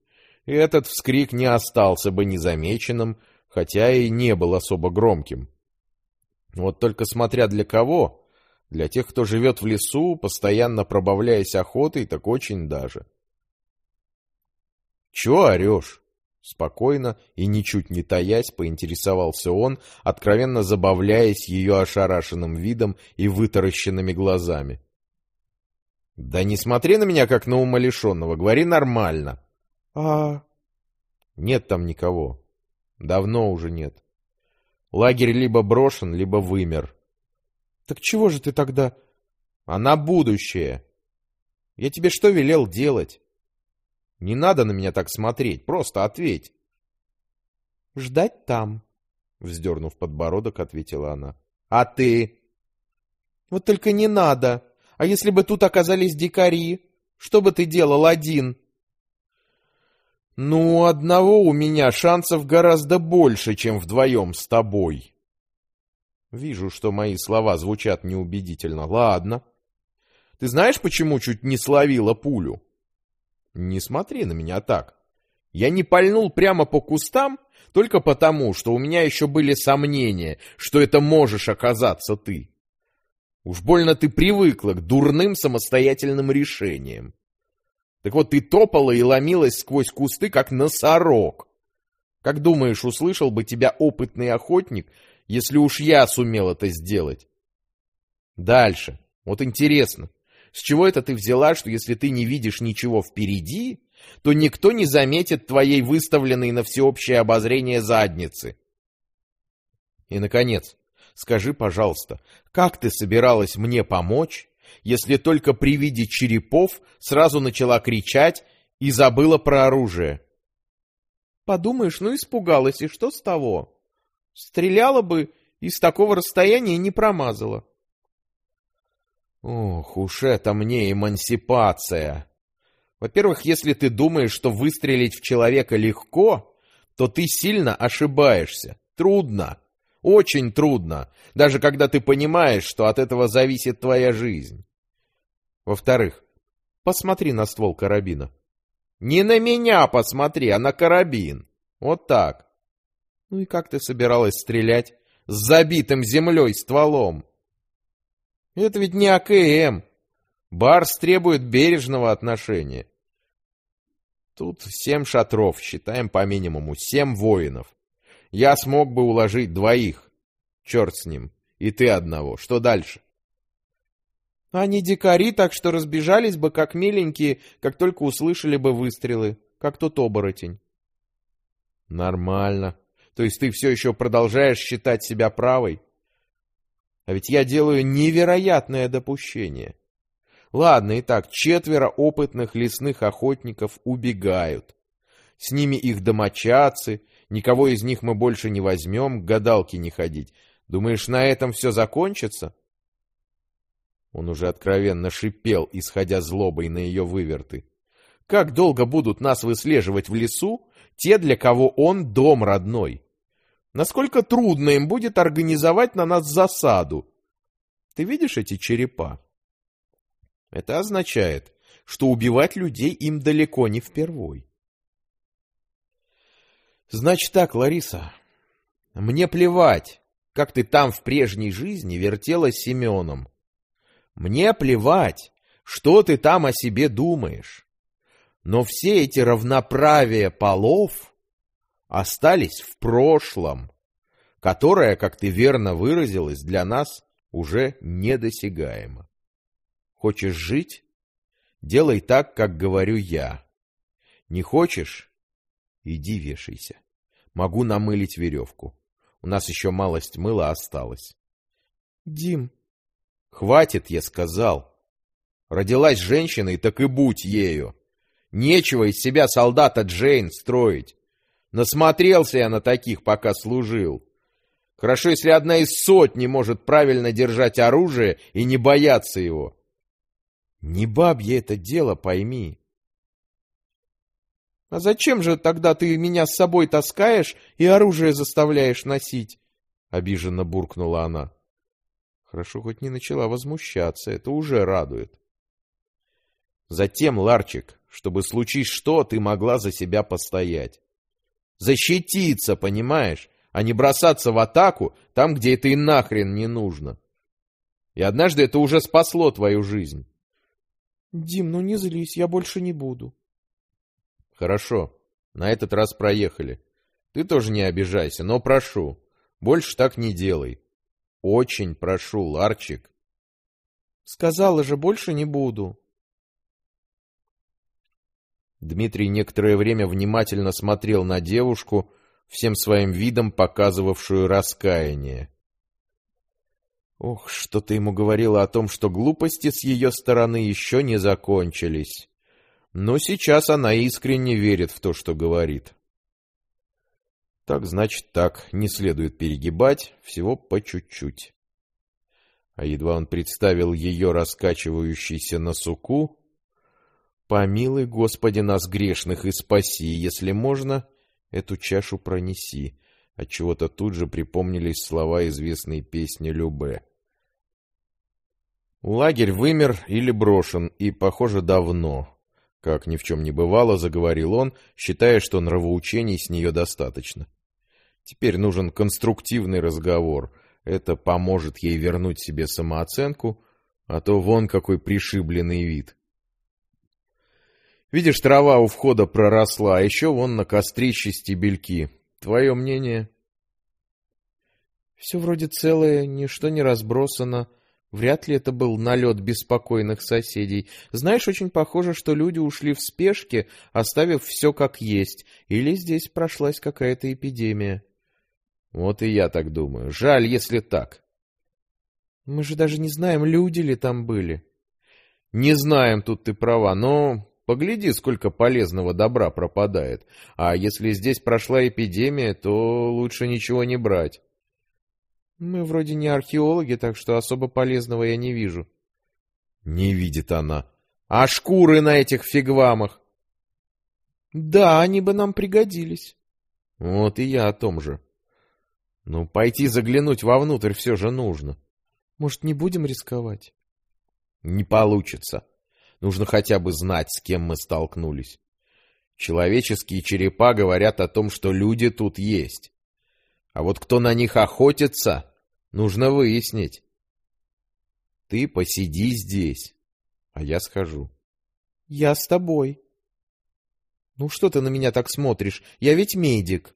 Этот вскрик не остался бы незамеченным, хотя и не был особо громким. Вот только смотря для кого, для тех, кто живет в лесу, постоянно пробавляясь охотой, так очень даже. «Чего орешь?» Спокойно и ничуть не таясь, поинтересовался он, откровенно забавляясь ее ошарашенным видом и вытаращенными глазами. «Да не смотри на меня, как на умалишенного, говори нормально». «А...» Нет там никого. Давно уже нет. Лагерь либо брошен, либо вымер. Так чего же ты тогда... А на будущее. Я тебе что велел делать? Не надо на меня так смотреть, просто ответь. Ждать там, вздернув подбородок, ответила она. А ты? Вот только не надо. А если бы тут оказались дикари? Что бы ты делал один? Ну, одного у меня шансов гораздо больше, чем вдвоем с тобой. Вижу, что мои слова звучат неубедительно. Ладно. Ты знаешь, почему чуть не словила пулю? Не смотри на меня так. Я не пальнул прямо по кустам только потому, что у меня еще были сомнения, что это можешь оказаться ты. Уж больно ты привыкла к дурным самостоятельным решениям. Так вот, ты топала и ломилась сквозь кусты, как носорог. Как думаешь, услышал бы тебя опытный охотник, если уж я сумел это сделать? Дальше. Вот интересно, с чего это ты взяла, что если ты не видишь ничего впереди, то никто не заметит твоей выставленной на всеобщее обозрение задницы? И, наконец, скажи, пожалуйста, как ты собиралась мне помочь, если только при виде черепов сразу начала кричать и забыла про оружие. Подумаешь, ну испугалась, и что с того? Стреляла бы и с такого расстояния не промазала. Ох уж это мне эмансипация. Во-первых, если ты думаешь, что выстрелить в человека легко, то ты сильно ошибаешься. Трудно. Очень трудно, даже когда ты понимаешь, что от этого зависит твоя жизнь. Во-вторых, посмотри на ствол карабина. Не на меня посмотри, а на карабин. Вот так. Ну и как ты собиралась стрелять? С забитым землей стволом. Это ведь не АКМ. Барс требует бережного отношения. Тут семь шатров, считаем по минимуму, семь воинов. Я смог бы уложить двоих. Черт с ним. И ты одного. Что дальше? Они дикари, так что разбежались бы как миленькие, как только услышали бы выстрелы, как тот оборотень. Нормально. То есть ты все еще продолжаешь считать себя правой? А ведь я делаю невероятное допущение. Ладно, итак, четверо опытных лесных охотников убегают. С ними их домочадцы, никого из них мы больше не возьмем, к гадалке не ходить. Думаешь, на этом все закончится? Он уже откровенно шипел, исходя злобой на ее выверты. Как долго будут нас выслеживать в лесу те, для кого он дом родной? Насколько трудно им будет организовать на нас засаду? Ты видишь эти черепа? Это означает, что убивать людей им далеко не впервой. Значит так, Лариса, мне плевать, как ты там в прежней жизни вертелась Семеном. Мне плевать, что ты там о себе думаешь. Но все эти равноправия полов остались в прошлом, которое, как ты верно выразилась, для нас уже недосягаемо. Хочешь жить? Делай так, как говорю я. Не хочешь? Иди вешайся. Могу намылить веревку. У нас еще малость мыла осталось. Дим, Хватит, я сказал. Родилась женщиной, так и будь ею. Нечего из себя солдата Джейн строить. Насмотрелся я на таких, пока служил. Хорошо, если одна из сотни может правильно держать оружие и не бояться его. Не бабье это дело, пойми. А зачем же тогда ты меня с собой таскаешь и оружие заставляешь носить? Обиженно буркнула она. Хорошо, хоть не начала возмущаться, это уже радует. Затем, Ларчик, чтобы случись что, ты могла за себя постоять. Защититься, понимаешь, а не бросаться в атаку там, где это и нахрен не нужно. И однажды это уже спасло твою жизнь. Дим, ну не злись, я больше не буду. Хорошо, на этот раз проехали. Ты тоже не обижайся, но прошу, больше так не делай. Очень прошу, Ларчик. Сказала же, больше не буду. Дмитрий некоторое время внимательно смотрел на девушку, всем своим видом показывавшую раскаяние. Ох, что-то ему говорило о том, что глупости с ее стороны еще не закончились. Но сейчас она искренне верит в то, что говорит. Так значит так, не следует перегибать, всего по чуть-чуть. А едва он представил ее раскачивающейся на суку, «Помилуй, Господи, нас грешных и спаси, если можно, эту чашу пронеси». Отчего-то тут же припомнились слова известной песни Любе. Лагерь вымер или брошен, и, похоже, давно. Как ни в чем не бывало, заговорил он, считая, что нравоучений с нее достаточно. Теперь нужен конструктивный разговор. Это поможет ей вернуть себе самооценку, а то вон какой пришибленный вид. Видишь, трава у входа проросла, а еще вон на кострище стебельки. Твое мнение? Все вроде целое, ничто не разбросано, Вряд ли это был налет беспокойных соседей. Знаешь, очень похоже, что люди ушли в спешке, оставив все как есть. Или здесь прошлась какая-то эпидемия. Вот и я так думаю. Жаль, если так. Мы же даже не знаем, люди ли там были. Не знаем, тут ты права, но погляди, сколько полезного добра пропадает. А если здесь прошла эпидемия, то лучше ничего не брать. Мы вроде не археологи, так что особо полезного я не вижу. Не видит она. А шкуры на этих фигвамах? Да, они бы нам пригодились. Вот и я о том же. Ну, пойти заглянуть вовнутрь все же нужно. Может, не будем рисковать? Не получится. Нужно хотя бы знать, с кем мы столкнулись. Человеческие черепа говорят о том, что люди тут есть. А вот кто на них охотится, Нужно выяснить. Ты посиди здесь, а я схожу. Я с тобой. Ну что ты на меня так смотришь? Я ведь медик.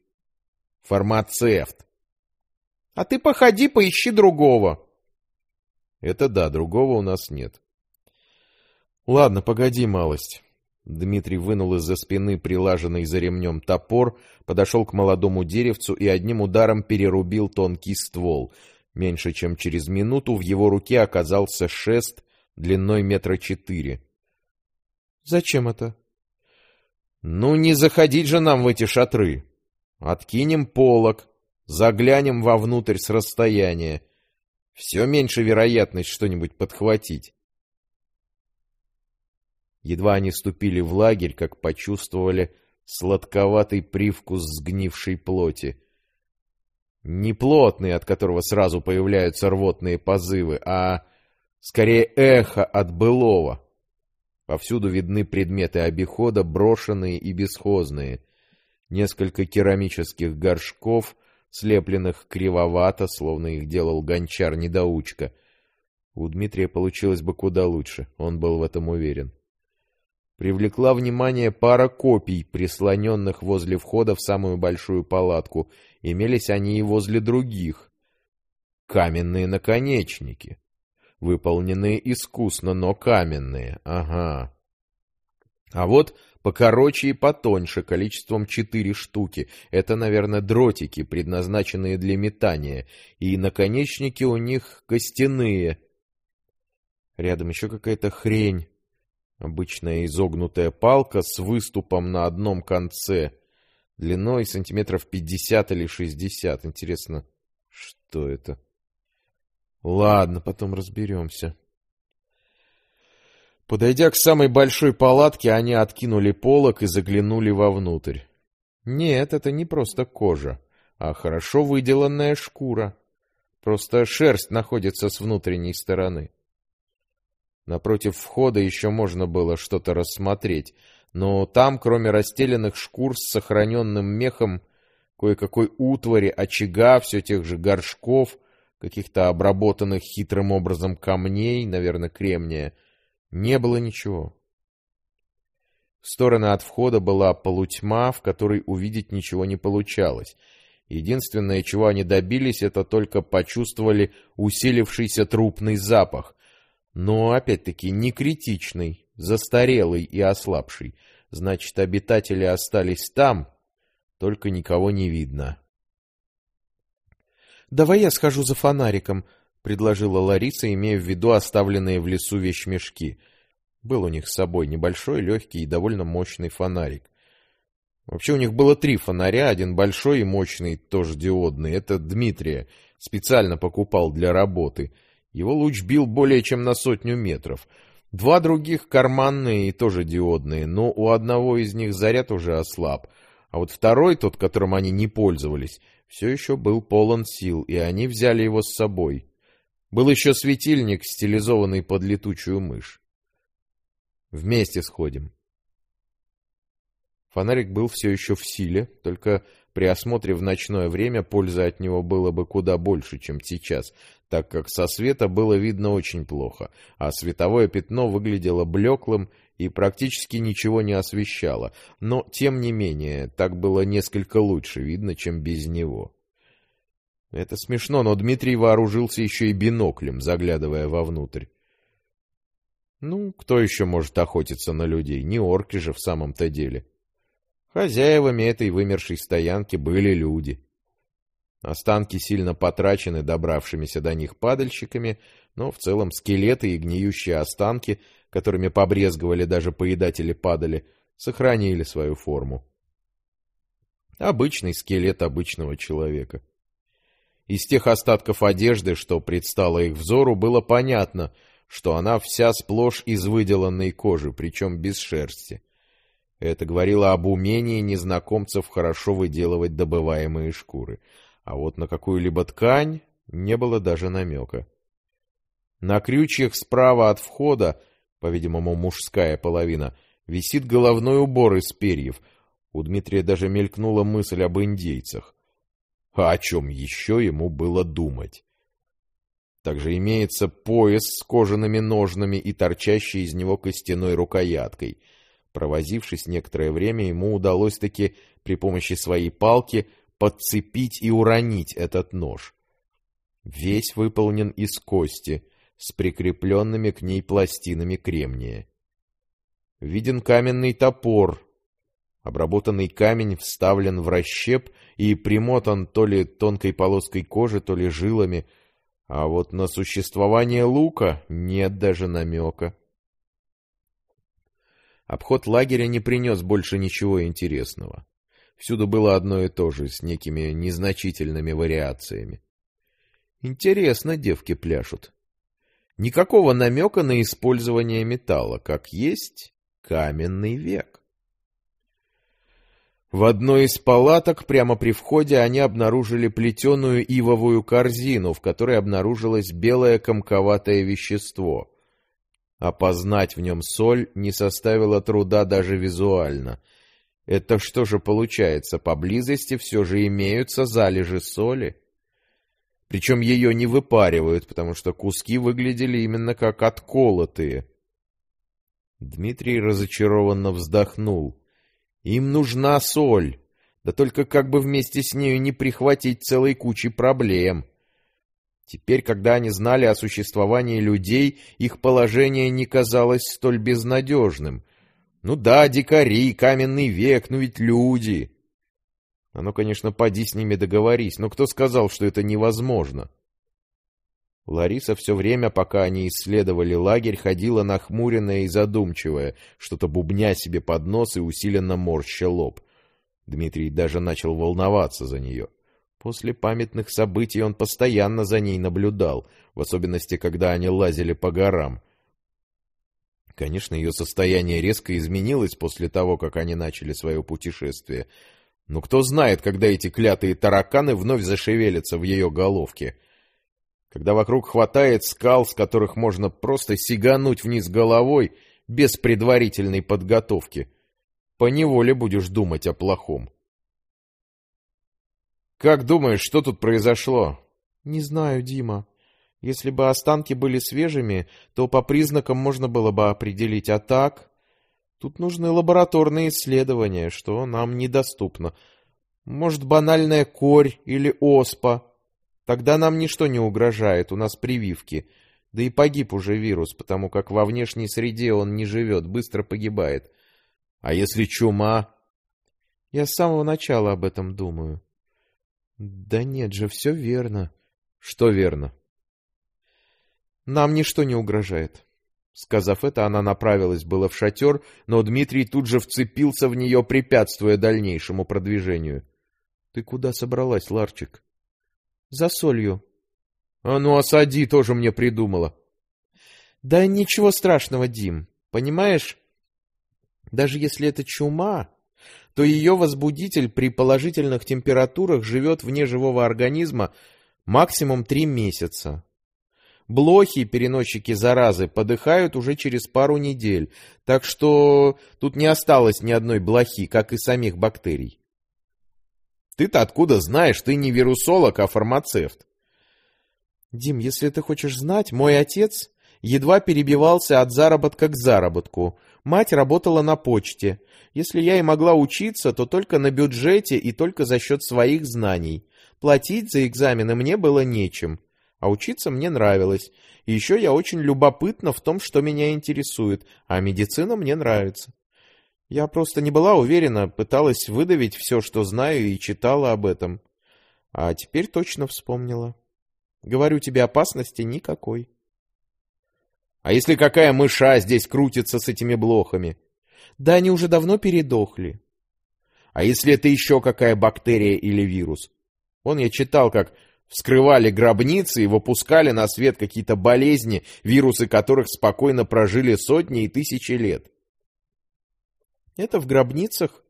Фармацевт. А ты походи, поищи другого. Это да, другого у нас нет. Ладно, погоди малость. Дмитрий вынул из-за спины прилаженный за ремнем топор, подошел к молодому деревцу и одним ударом перерубил тонкий ствол — Меньше чем через минуту в его руке оказался шест длиной метра четыре. «Зачем это?» «Ну, не заходить же нам в эти шатры. Откинем полог, заглянем вовнутрь с расстояния. Все меньше вероятность что-нибудь подхватить». Едва они ступили в лагерь, как почувствовали сладковатый привкус сгнившей плоти. Не плотный, от которого сразу появляются рвотные позывы, а скорее эхо от былого. Повсюду видны предметы обихода, брошенные и бесхозные. Несколько керамических горшков, слепленных кривовато, словно их делал гончар-недоучка. У Дмитрия получилось бы куда лучше, он был в этом уверен привлекла внимание пара копий, прислоненных возле входа в самую большую палатку. Имелись они и возле других. Каменные наконечники. Выполненные искусно, но каменные. Ага. А вот покороче и потоньше, количеством четыре штуки. Это, наверное, дротики, предназначенные для метания. И наконечники у них костяные. Рядом еще какая-то хрень Обычная изогнутая палка с выступом на одном конце, длиной сантиметров пятьдесят или шестьдесят. Интересно, что это? Ладно, потом разберемся. Подойдя к самой большой палатке, они откинули полок и заглянули вовнутрь. Нет, это не просто кожа, а хорошо выделанная шкура. Просто шерсть находится с внутренней стороны. Напротив входа еще можно было что-то рассмотреть, но там, кроме расстеленных шкур с сохраненным мехом, кое-какой утвари, очага, все тех же горшков, каких-то обработанных хитрым образом камней, наверное, кремния, не было ничего. Сторона от входа была полутьма, в которой увидеть ничего не получалось. Единственное, чего они добились, это только почувствовали усилившийся трупный запах, но, опять-таки, не критичный, застарелый и ослабший. Значит, обитатели остались там, только никого не видно. «Давай я схожу за фонариком», — предложила Лариса, имея в виду оставленные в лесу вещмешки. Был у них с собой небольшой, легкий и довольно мощный фонарик. Вообще у них было три фонаря, один большой и мощный, тоже диодный. Это Дмитрия специально покупал для работы. Его луч бил более чем на сотню метров. Два других карманные и тоже диодные, но у одного из них заряд уже ослаб. А вот второй, тот, которым они не пользовались, все еще был полон сил, и они взяли его с собой. Был еще светильник, стилизованный под летучую мышь. Вместе сходим. Фонарик был все еще в силе, только при осмотре в ночное время пользы от него было бы куда больше, чем сейчас, так как со света было видно очень плохо, а световое пятно выглядело блеклым и практически ничего не освещало, но, тем не менее, так было несколько лучше видно, чем без него. Это смешно, но Дмитрий вооружился еще и биноклем, заглядывая вовнутрь. Ну, кто еще может охотиться на людей? Не орки же в самом-то деле. Хозяевами этой вымершей стоянки были люди. Останки сильно потрачены добравшимися до них падальщиками, но в целом скелеты и гниющие останки, которыми побрезговали даже поедатели падали, сохранили свою форму. Обычный скелет обычного человека. Из тех остатков одежды, что предстало их взору, было понятно, что она вся сплошь из выделанной кожи, причем без шерсти. Это говорило об умении незнакомцев хорошо выделывать добываемые шкуры. А вот на какую-либо ткань не было даже намека. На крючьях справа от входа, по-видимому, мужская половина, висит головной убор из перьев. У Дмитрия даже мелькнула мысль об индейцах. А о чем еще ему было думать? Также имеется пояс с кожаными ножнами и торчащей из него костяной рукояткой — Провозившись некоторое время, ему удалось таки при помощи своей палки подцепить и уронить этот нож. Весь выполнен из кости, с прикрепленными к ней пластинами кремния. Виден каменный топор. Обработанный камень вставлен в расщеп и примотан то ли тонкой полоской кожи, то ли жилами, а вот на существование лука нет даже намека. Обход лагеря не принес больше ничего интересного. Всюду было одно и то же, с некими незначительными вариациями. Интересно девки пляшут. Никакого намека на использование металла, как есть каменный век. В одной из палаток прямо при входе они обнаружили плетеную ивовую корзину, в которой обнаружилось белое комковатое вещество. Опознать в нем соль не составило труда даже визуально. Это что же получается, поблизости все же имеются залежи соли? Причем ее не выпаривают, потому что куски выглядели именно как отколотые. Дмитрий разочарованно вздохнул. Им нужна соль, да только как бы вместе с нею не прихватить целой кучи проблем. Теперь, когда они знали о существовании людей, их положение не казалось столь безнадежным. Ну да, дикари, каменный век, ну ведь люди. А ну, конечно, поди с ними договорись, но кто сказал, что это невозможно? Лариса все время, пока они исследовали лагерь, ходила нахмуренная и задумчивая, что-то бубня себе под нос и усиленно морща лоб. Дмитрий даже начал волноваться за нее. — После памятных событий он постоянно за ней наблюдал, в особенности, когда они лазили по горам. Конечно, ее состояние резко изменилось после того, как они начали свое путешествие. Но кто знает, когда эти клятые тараканы вновь зашевелятся в ее головке. Когда вокруг хватает скал, с которых можно просто сигануть вниз головой без предварительной подготовки. Поневоле будешь думать о плохом. Как думаешь, что тут произошло? Не знаю, Дима. Если бы останки были свежими, то по признакам можно было бы определить, а так... Тут нужны лабораторные исследования, что нам недоступно. Может, банальная корь или оспа. Тогда нам ничто не угрожает, у нас прививки. Да и погиб уже вирус, потому как во внешней среде он не живет, быстро погибает. А если чума? Я с самого начала об этом думаю. Да нет же, все верно. Что верно? Нам ничто не угрожает. Сказав это, она направилась было в шатер, но Дмитрий тут же вцепился в нее, препятствуя дальнейшему продвижению. — Ты куда собралась, Ларчик? — За солью. — А ну, осади, тоже мне придумала. — Да ничего страшного, Дим. Понимаешь, даже если это чума, то ее возбудитель при положительных температурах живет вне живого организма максимум три месяца. Блохи, переносчики заразы, подыхают уже через пару недель, так что тут не осталось ни одной блохи, как и самих бактерий. Ты-то откуда знаешь? Ты не вирусолог, а фармацевт. Дим, если ты хочешь знать, мой отец едва перебивался от заработка к заработку. Мать работала на почте. Если я и могла учиться, то только на бюджете и только за счет своих знаний. Платить за экзамены мне было нечем. А учиться мне нравилось. И еще я очень любопытна в том, что меня интересует, а медицина мне нравится. Я просто не была уверена, пыталась выдавить все, что знаю, и читала об этом. А теперь точно вспомнила. Говорю тебе, опасности никакой. А если какая мыша здесь крутится с этими блохами? Да они уже давно передохли. А если это еще какая бактерия или вирус? Он я читал, как вскрывали гробницы и выпускали на свет какие-то болезни, вирусы которых спокойно прожили сотни и тысячи лет. Это в гробницах.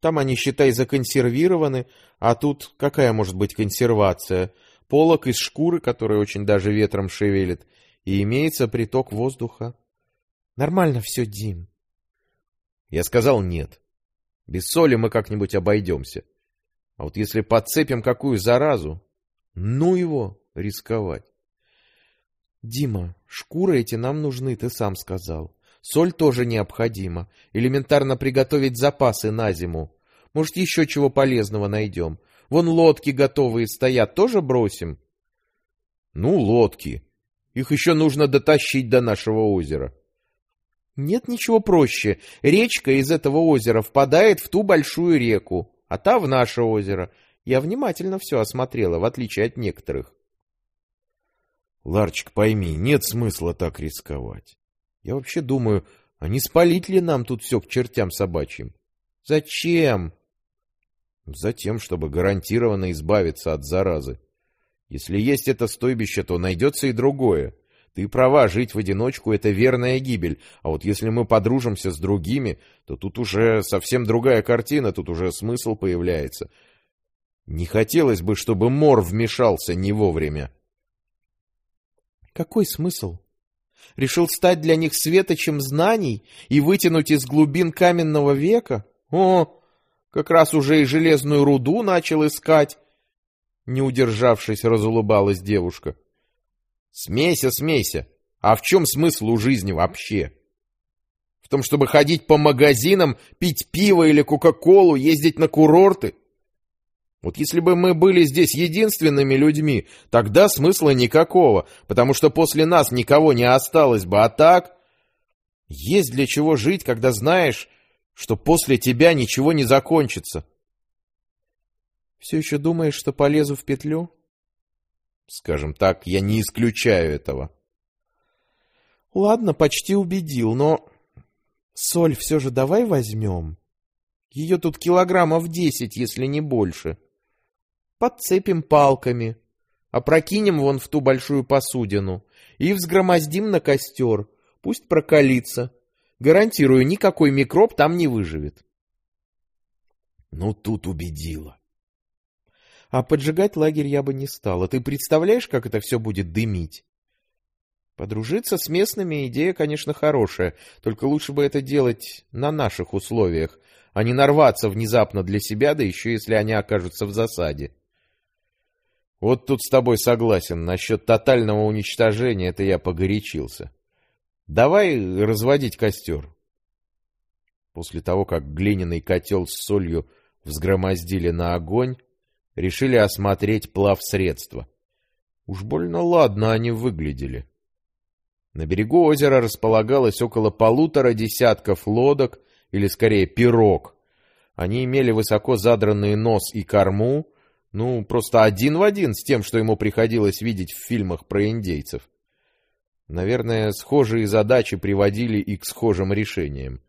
Там они, считай, законсервированы, а тут какая может быть консервация? Полок из шкуры, который очень даже ветром шевелит, и имеется приток воздуха. Нормально все, Дим. Я сказал нет. Без соли мы как-нибудь обойдемся. А вот если подцепим какую заразу, ну его рисковать. Дима, шкуры эти нам нужны, ты сам сказал. Соль тоже необходима. Элементарно приготовить запасы на зиму. Может, еще чего полезного найдем. Вон лодки готовые стоят, тоже бросим? Ну, лодки. Их еще нужно дотащить до нашего озера. Нет ничего проще. Речка из этого озера впадает в ту большую реку, а та в наше озеро. Я внимательно все осмотрела, в отличие от некоторых. Ларчик, пойми, нет смысла так рисковать. Я вообще думаю, а не спалить ли нам тут все к чертям собачьим? Зачем? Затем, чтобы гарантированно избавиться от заразы. Если есть это стойбище, то найдется и другое. Ты права, жить в одиночку — это верная гибель, а вот если мы подружимся с другими, то тут уже совсем другая картина, тут уже смысл появляется. Не хотелось бы, чтобы Мор вмешался не вовремя. Какой смысл? Решил стать для них светочем знаний и вытянуть из глубин каменного века? О, как раз уже и железную руду начал искать. Не удержавшись, разулыбалась девушка. Смейся, смейся. А в чем смысл у жизни вообще? В том, чтобы ходить по магазинам, пить пиво или кока-колу, ездить на курорты? Вот если бы мы были здесь единственными людьми, тогда смысла никакого, потому что после нас никого не осталось бы, а так... Есть для чего жить, когда знаешь, что после тебя ничего не закончится. Все еще думаешь, что полезу в петлю? Скажем так, я не исключаю этого. Ладно, почти убедил, но... Соль все же давай возьмем. Ее тут килограммов десять, если не больше. Подцепим палками, опрокинем вон в ту большую посудину и взгромоздим на костер. Пусть прокалится. Гарантирую, никакой микроб там не выживет. Ну, тут убедила. А поджигать лагерь я бы не стала. Ты представляешь, как это все будет дымить? Подружиться с местными идея, конечно, хорошая, только лучше бы это делать на наших условиях, а не нарваться внезапно для себя, да еще если они окажутся в засаде. Вот тут с тобой согласен, насчет тотального уничтожения это я погорячился. Давай разводить костер. После того, как глиняный котел с солью взгромоздили на огонь, решили осмотреть плавсредства. Уж больно ладно они выглядели. На берегу озера располагалось около полутора десятков лодок или скорее пирог. Они имели высоко задранный нос и корму, ну, просто один в один с тем, что ему приходилось видеть в фильмах про индейцев. Наверное, схожие задачи приводили и к схожим решениям.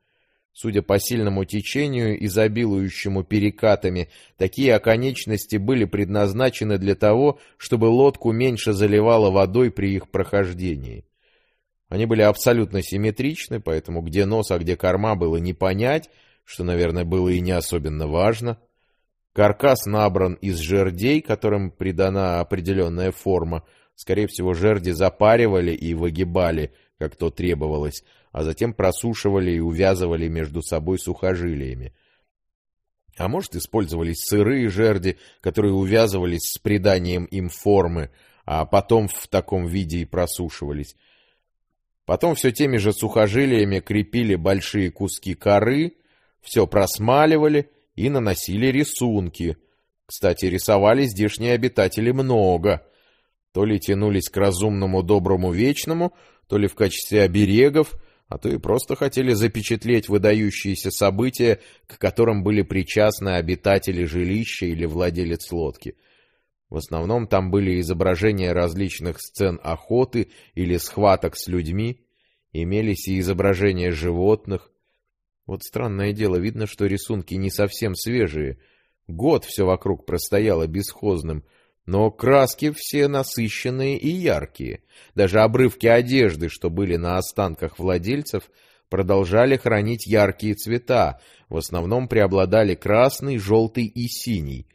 Судя по сильному течению, изобилующему перекатами, такие оконечности были предназначены для того, чтобы лодку меньше заливало водой при их прохождении. Они были абсолютно симметричны, поэтому где нос, а где корма было не понять, что, наверное, было и не особенно важно. Каркас набран из жердей, которым придана определенная форма. Скорее всего, жерди запаривали и выгибали, как то требовалось, а затем просушивали и увязывали между собой сухожилиями. А может, использовались сырые жерди, которые увязывались с приданием им формы, а потом в таком виде и просушивались. Потом все теми же сухожилиями крепили большие куски коры, все просмаливали и наносили рисунки. Кстати, рисовали здешние обитатели много. То ли тянулись к разумному доброму вечному, то ли в качестве оберегов, а то и просто хотели запечатлеть выдающиеся события, к которым были причастны обитатели жилища или владелец лодки. В основном там были изображения различных сцен охоты или схваток с людьми, имелись и изображения животных. Вот странное дело, видно, что рисунки не совсем свежие. Год все вокруг простояло бесхозным — но краски все насыщенные и яркие. Даже обрывки одежды, что были на останках владельцев, продолжали хранить яркие цвета, в основном преобладали красный, желтый и синий.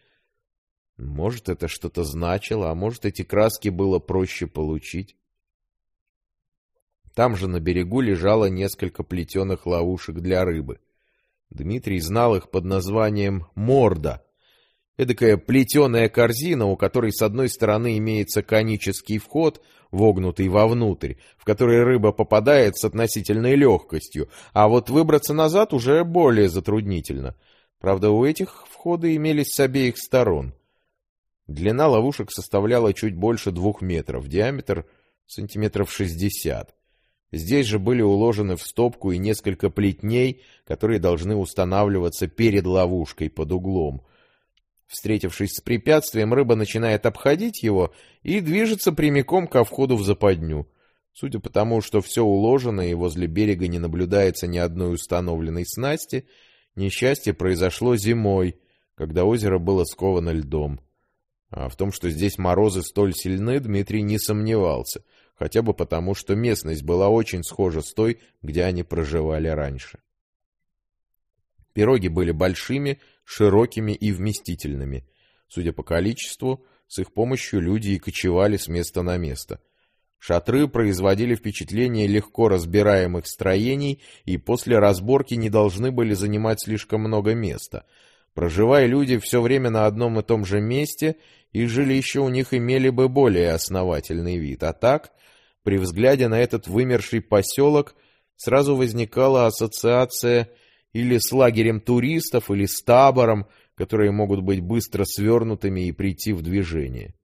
Может, это что-то значило, а может, эти краски было проще получить. Там же на берегу лежало несколько плетеных ловушек для рыбы. Дмитрий знал их под названием «морда», Эдакая плетеная корзина, у которой с одной стороны имеется конический вход, вогнутый вовнутрь, в который рыба попадает с относительной легкостью, а вот выбраться назад уже более затруднительно. Правда, у этих входы имелись с обеих сторон. Длина ловушек составляла чуть больше двух метров, диаметр сантиметров шестьдесят. Здесь же были уложены в стопку и несколько плетней, которые должны устанавливаться перед ловушкой под углом — Встретившись с препятствием, рыба начинает обходить его и движется прямиком ко входу в западню. Судя по тому, что все уложено и возле берега не наблюдается ни одной установленной снасти, несчастье произошло зимой, когда озеро было сковано льдом. А в том, что здесь морозы столь сильны, Дмитрий не сомневался, хотя бы потому, что местность была очень схожа с той, где они проживали раньше. Пироги были большими, широкими и вместительными. Судя по количеству, с их помощью люди и кочевали с места на место. Шатры производили впечатление легко разбираемых строений и после разборки не должны были занимать слишком много места. Проживая люди все время на одном и том же месте, и жилища у них имели бы более основательный вид. А так, при взгляде на этот вымерший поселок, сразу возникала ассоциация – или с лагерем туристов, или с табором, которые могут быть быстро свернутыми и прийти в движение.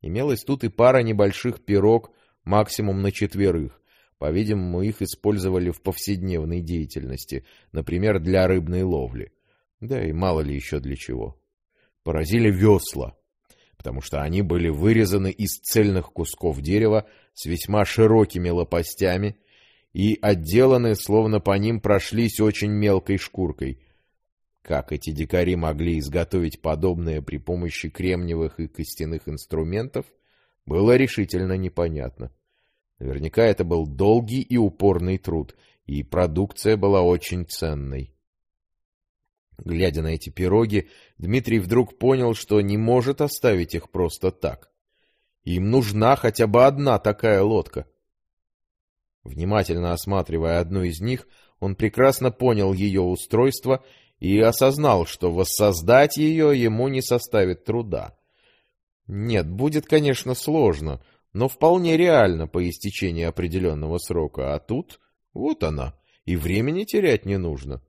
Имелась тут и пара небольших пирог, максимум на четверых. По-видимому, их использовали в повседневной деятельности, например, для рыбной ловли. Да и мало ли еще для чего. Поразили весла, потому что они были вырезаны из цельных кусков дерева с весьма широкими лопастями, и отделаны, словно по ним прошлись очень мелкой шкуркой. Как эти дикари могли изготовить подобное при помощи кремниевых и костяных инструментов, было решительно непонятно. Наверняка это был долгий и упорный труд, и продукция была очень ценной. Глядя на эти пироги, Дмитрий вдруг понял, что не может оставить их просто так. Им нужна хотя бы одна такая лодка — Внимательно осматривая одну из них, он прекрасно понял ее устройство и осознал, что воссоздать ее ему не составит труда. Нет, будет, конечно, сложно, но вполне реально по истечении определенного срока, а тут вот она, и времени терять не нужно.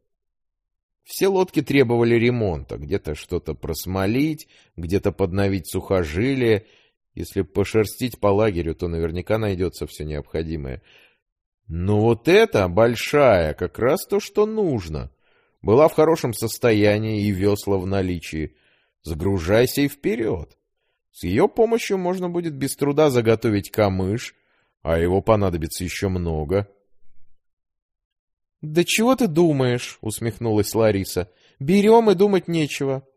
Все лодки требовали ремонта, где-то что-то просмолить, где-то подновить сухожилие. Если пошерстить по лагерю, то наверняка найдется все необходимое — Ну вот эта большая, как раз то, что нужно. Была в хорошем состоянии и весла в наличии. Загружайся и вперед. С ее помощью можно будет без труда заготовить камыш, а его понадобится еще много. — Да чего ты думаешь? — усмехнулась Лариса. — Берем и думать нечего.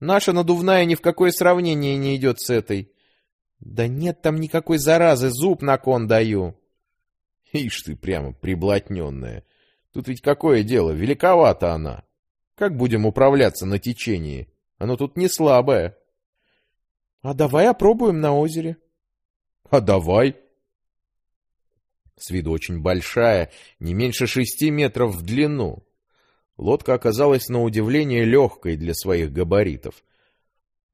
Наша надувная ни в какое сравнение не идет с этой. Да нет там никакой заразы, зуб на кон даю. Ишь ты, прямо приблотненная. Тут ведь какое дело, великовата она. Как будем управляться на течении? Оно тут не слабое. А давай опробуем на озере. А давай. С виду очень большая, не меньше шести метров в длину. Лодка оказалась на удивление легкой для своих габаритов.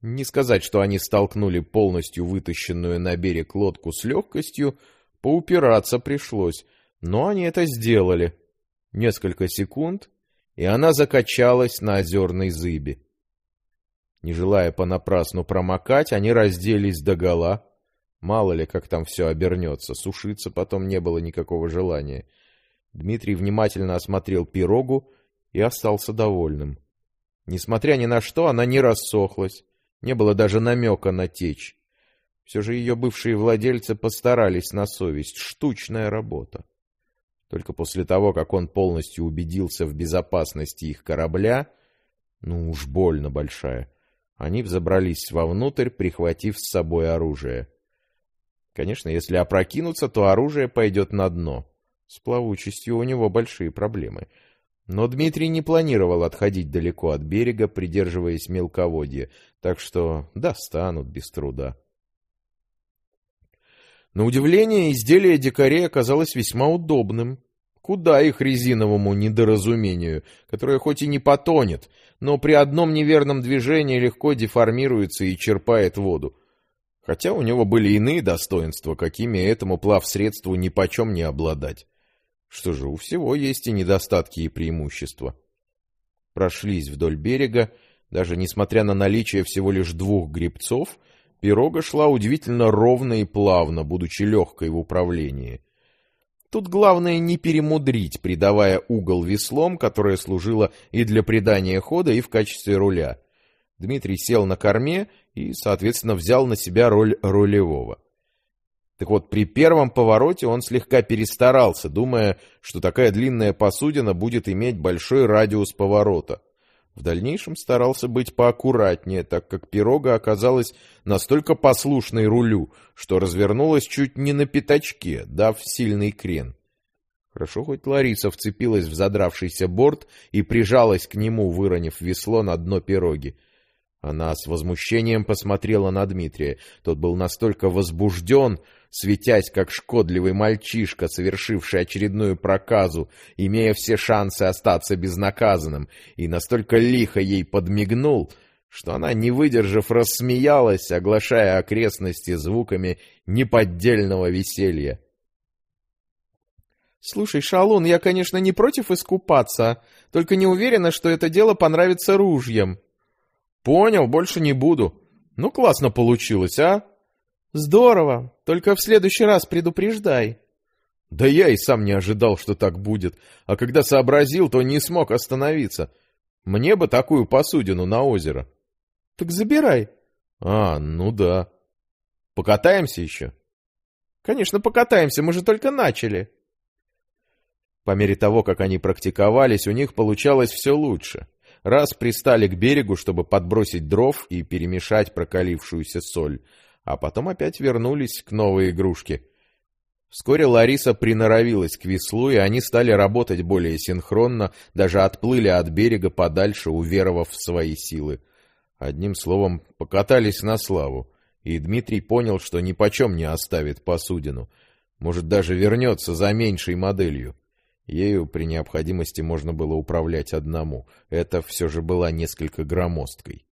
Не сказать, что они столкнули полностью вытащенную на берег лодку с легкостью, Поупираться пришлось, но они это сделали. Несколько секунд, и она закачалась на озерной зыбе. Не желая понапрасну промокать, они разделись догола. Мало ли, как там все обернется, сушиться потом не было никакого желания. Дмитрий внимательно осмотрел пирогу и остался довольным. Несмотря ни на что, она не рассохлась, не было даже намека на течь. Все же ее бывшие владельцы постарались на совесть. Штучная работа. Только после того, как он полностью убедился в безопасности их корабля, ну уж больно большая, они взобрались вовнутрь, прихватив с собой оружие. Конечно, если опрокинуться, то оружие пойдет на дно. С плавучестью у него большие проблемы. Но Дмитрий не планировал отходить далеко от берега, придерживаясь мелководья, так что достанут без труда. На удивление, изделие дикарей оказалось весьма удобным. Куда их резиновому недоразумению, которое хоть и не потонет, но при одном неверном движении легко деформируется и черпает воду. Хотя у него были иные достоинства, какими этому плавсредству нипочем не обладать. Что же, у всего есть и недостатки, и преимущества. Прошлись вдоль берега, даже несмотря на наличие всего лишь двух грибцов, Пирога шла удивительно ровно и плавно, будучи легкой в управлении. Тут главное не перемудрить, придавая угол веслом, которое служило и для придания хода, и в качестве руля. Дмитрий сел на корме и, соответственно, взял на себя роль рулевого. Так вот, при первом повороте он слегка перестарался, думая, что такая длинная посудина будет иметь большой радиус поворота. В дальнейшем старался быть поаккуратнее, так как пирога оказалась настолько послушной рулю, что развернулась чуть не на пятачке, дав сильный крен. Хорошо, хоть Лариса вцепилась в задравшийся борт и прижалась к нему, выронив весло на дно пироги. Она с возмущением посмотрела на Дмитрия. Тот был настолько возбужден, светясь как шкодливый мальчишка, совершивший очередную проказу, имея все шансы остаться безнаказанным, и настолько лихо ей подмигнул, что она, не выдержав, рассмеялась, оглашая окрестности звуками неподдельного веселья. «Слушай, Шалун, я, конечно, не против искупаться, только не уверена, что это дело понравится ружьям». «Понял, больше не буду. Ну, классно получилось, а?» Здорово, только в следующий раз предупреждай. Да я и сам не ожидал, что так будет, а когда сообразил, то не смог остановиться. Мне бы такую посудину на озеро. Так забирай. А, ну да. Покатаемся еще? Конечно, покатаемся, мы же только начали. По мере того, как они практиковались, у них получалось все лучше. Раз пристали к берегу, чтобы подбросить дров и перемешать прокалившуюся соль, а потом опять вернулись к новой игрушке. Вскоре Лариса приноровилась к веслу, и они стали работать более синхронно, даже отплыли от берега подальше, уверовав в свои силы. Одним словом, покатались на славу, и Дмитрий понял, что нипочем не оставит посудину. Может, даже вернется за меньшей моделью. Ею при необходимости можно было управлять одному. Это все же была несколько громоздкой.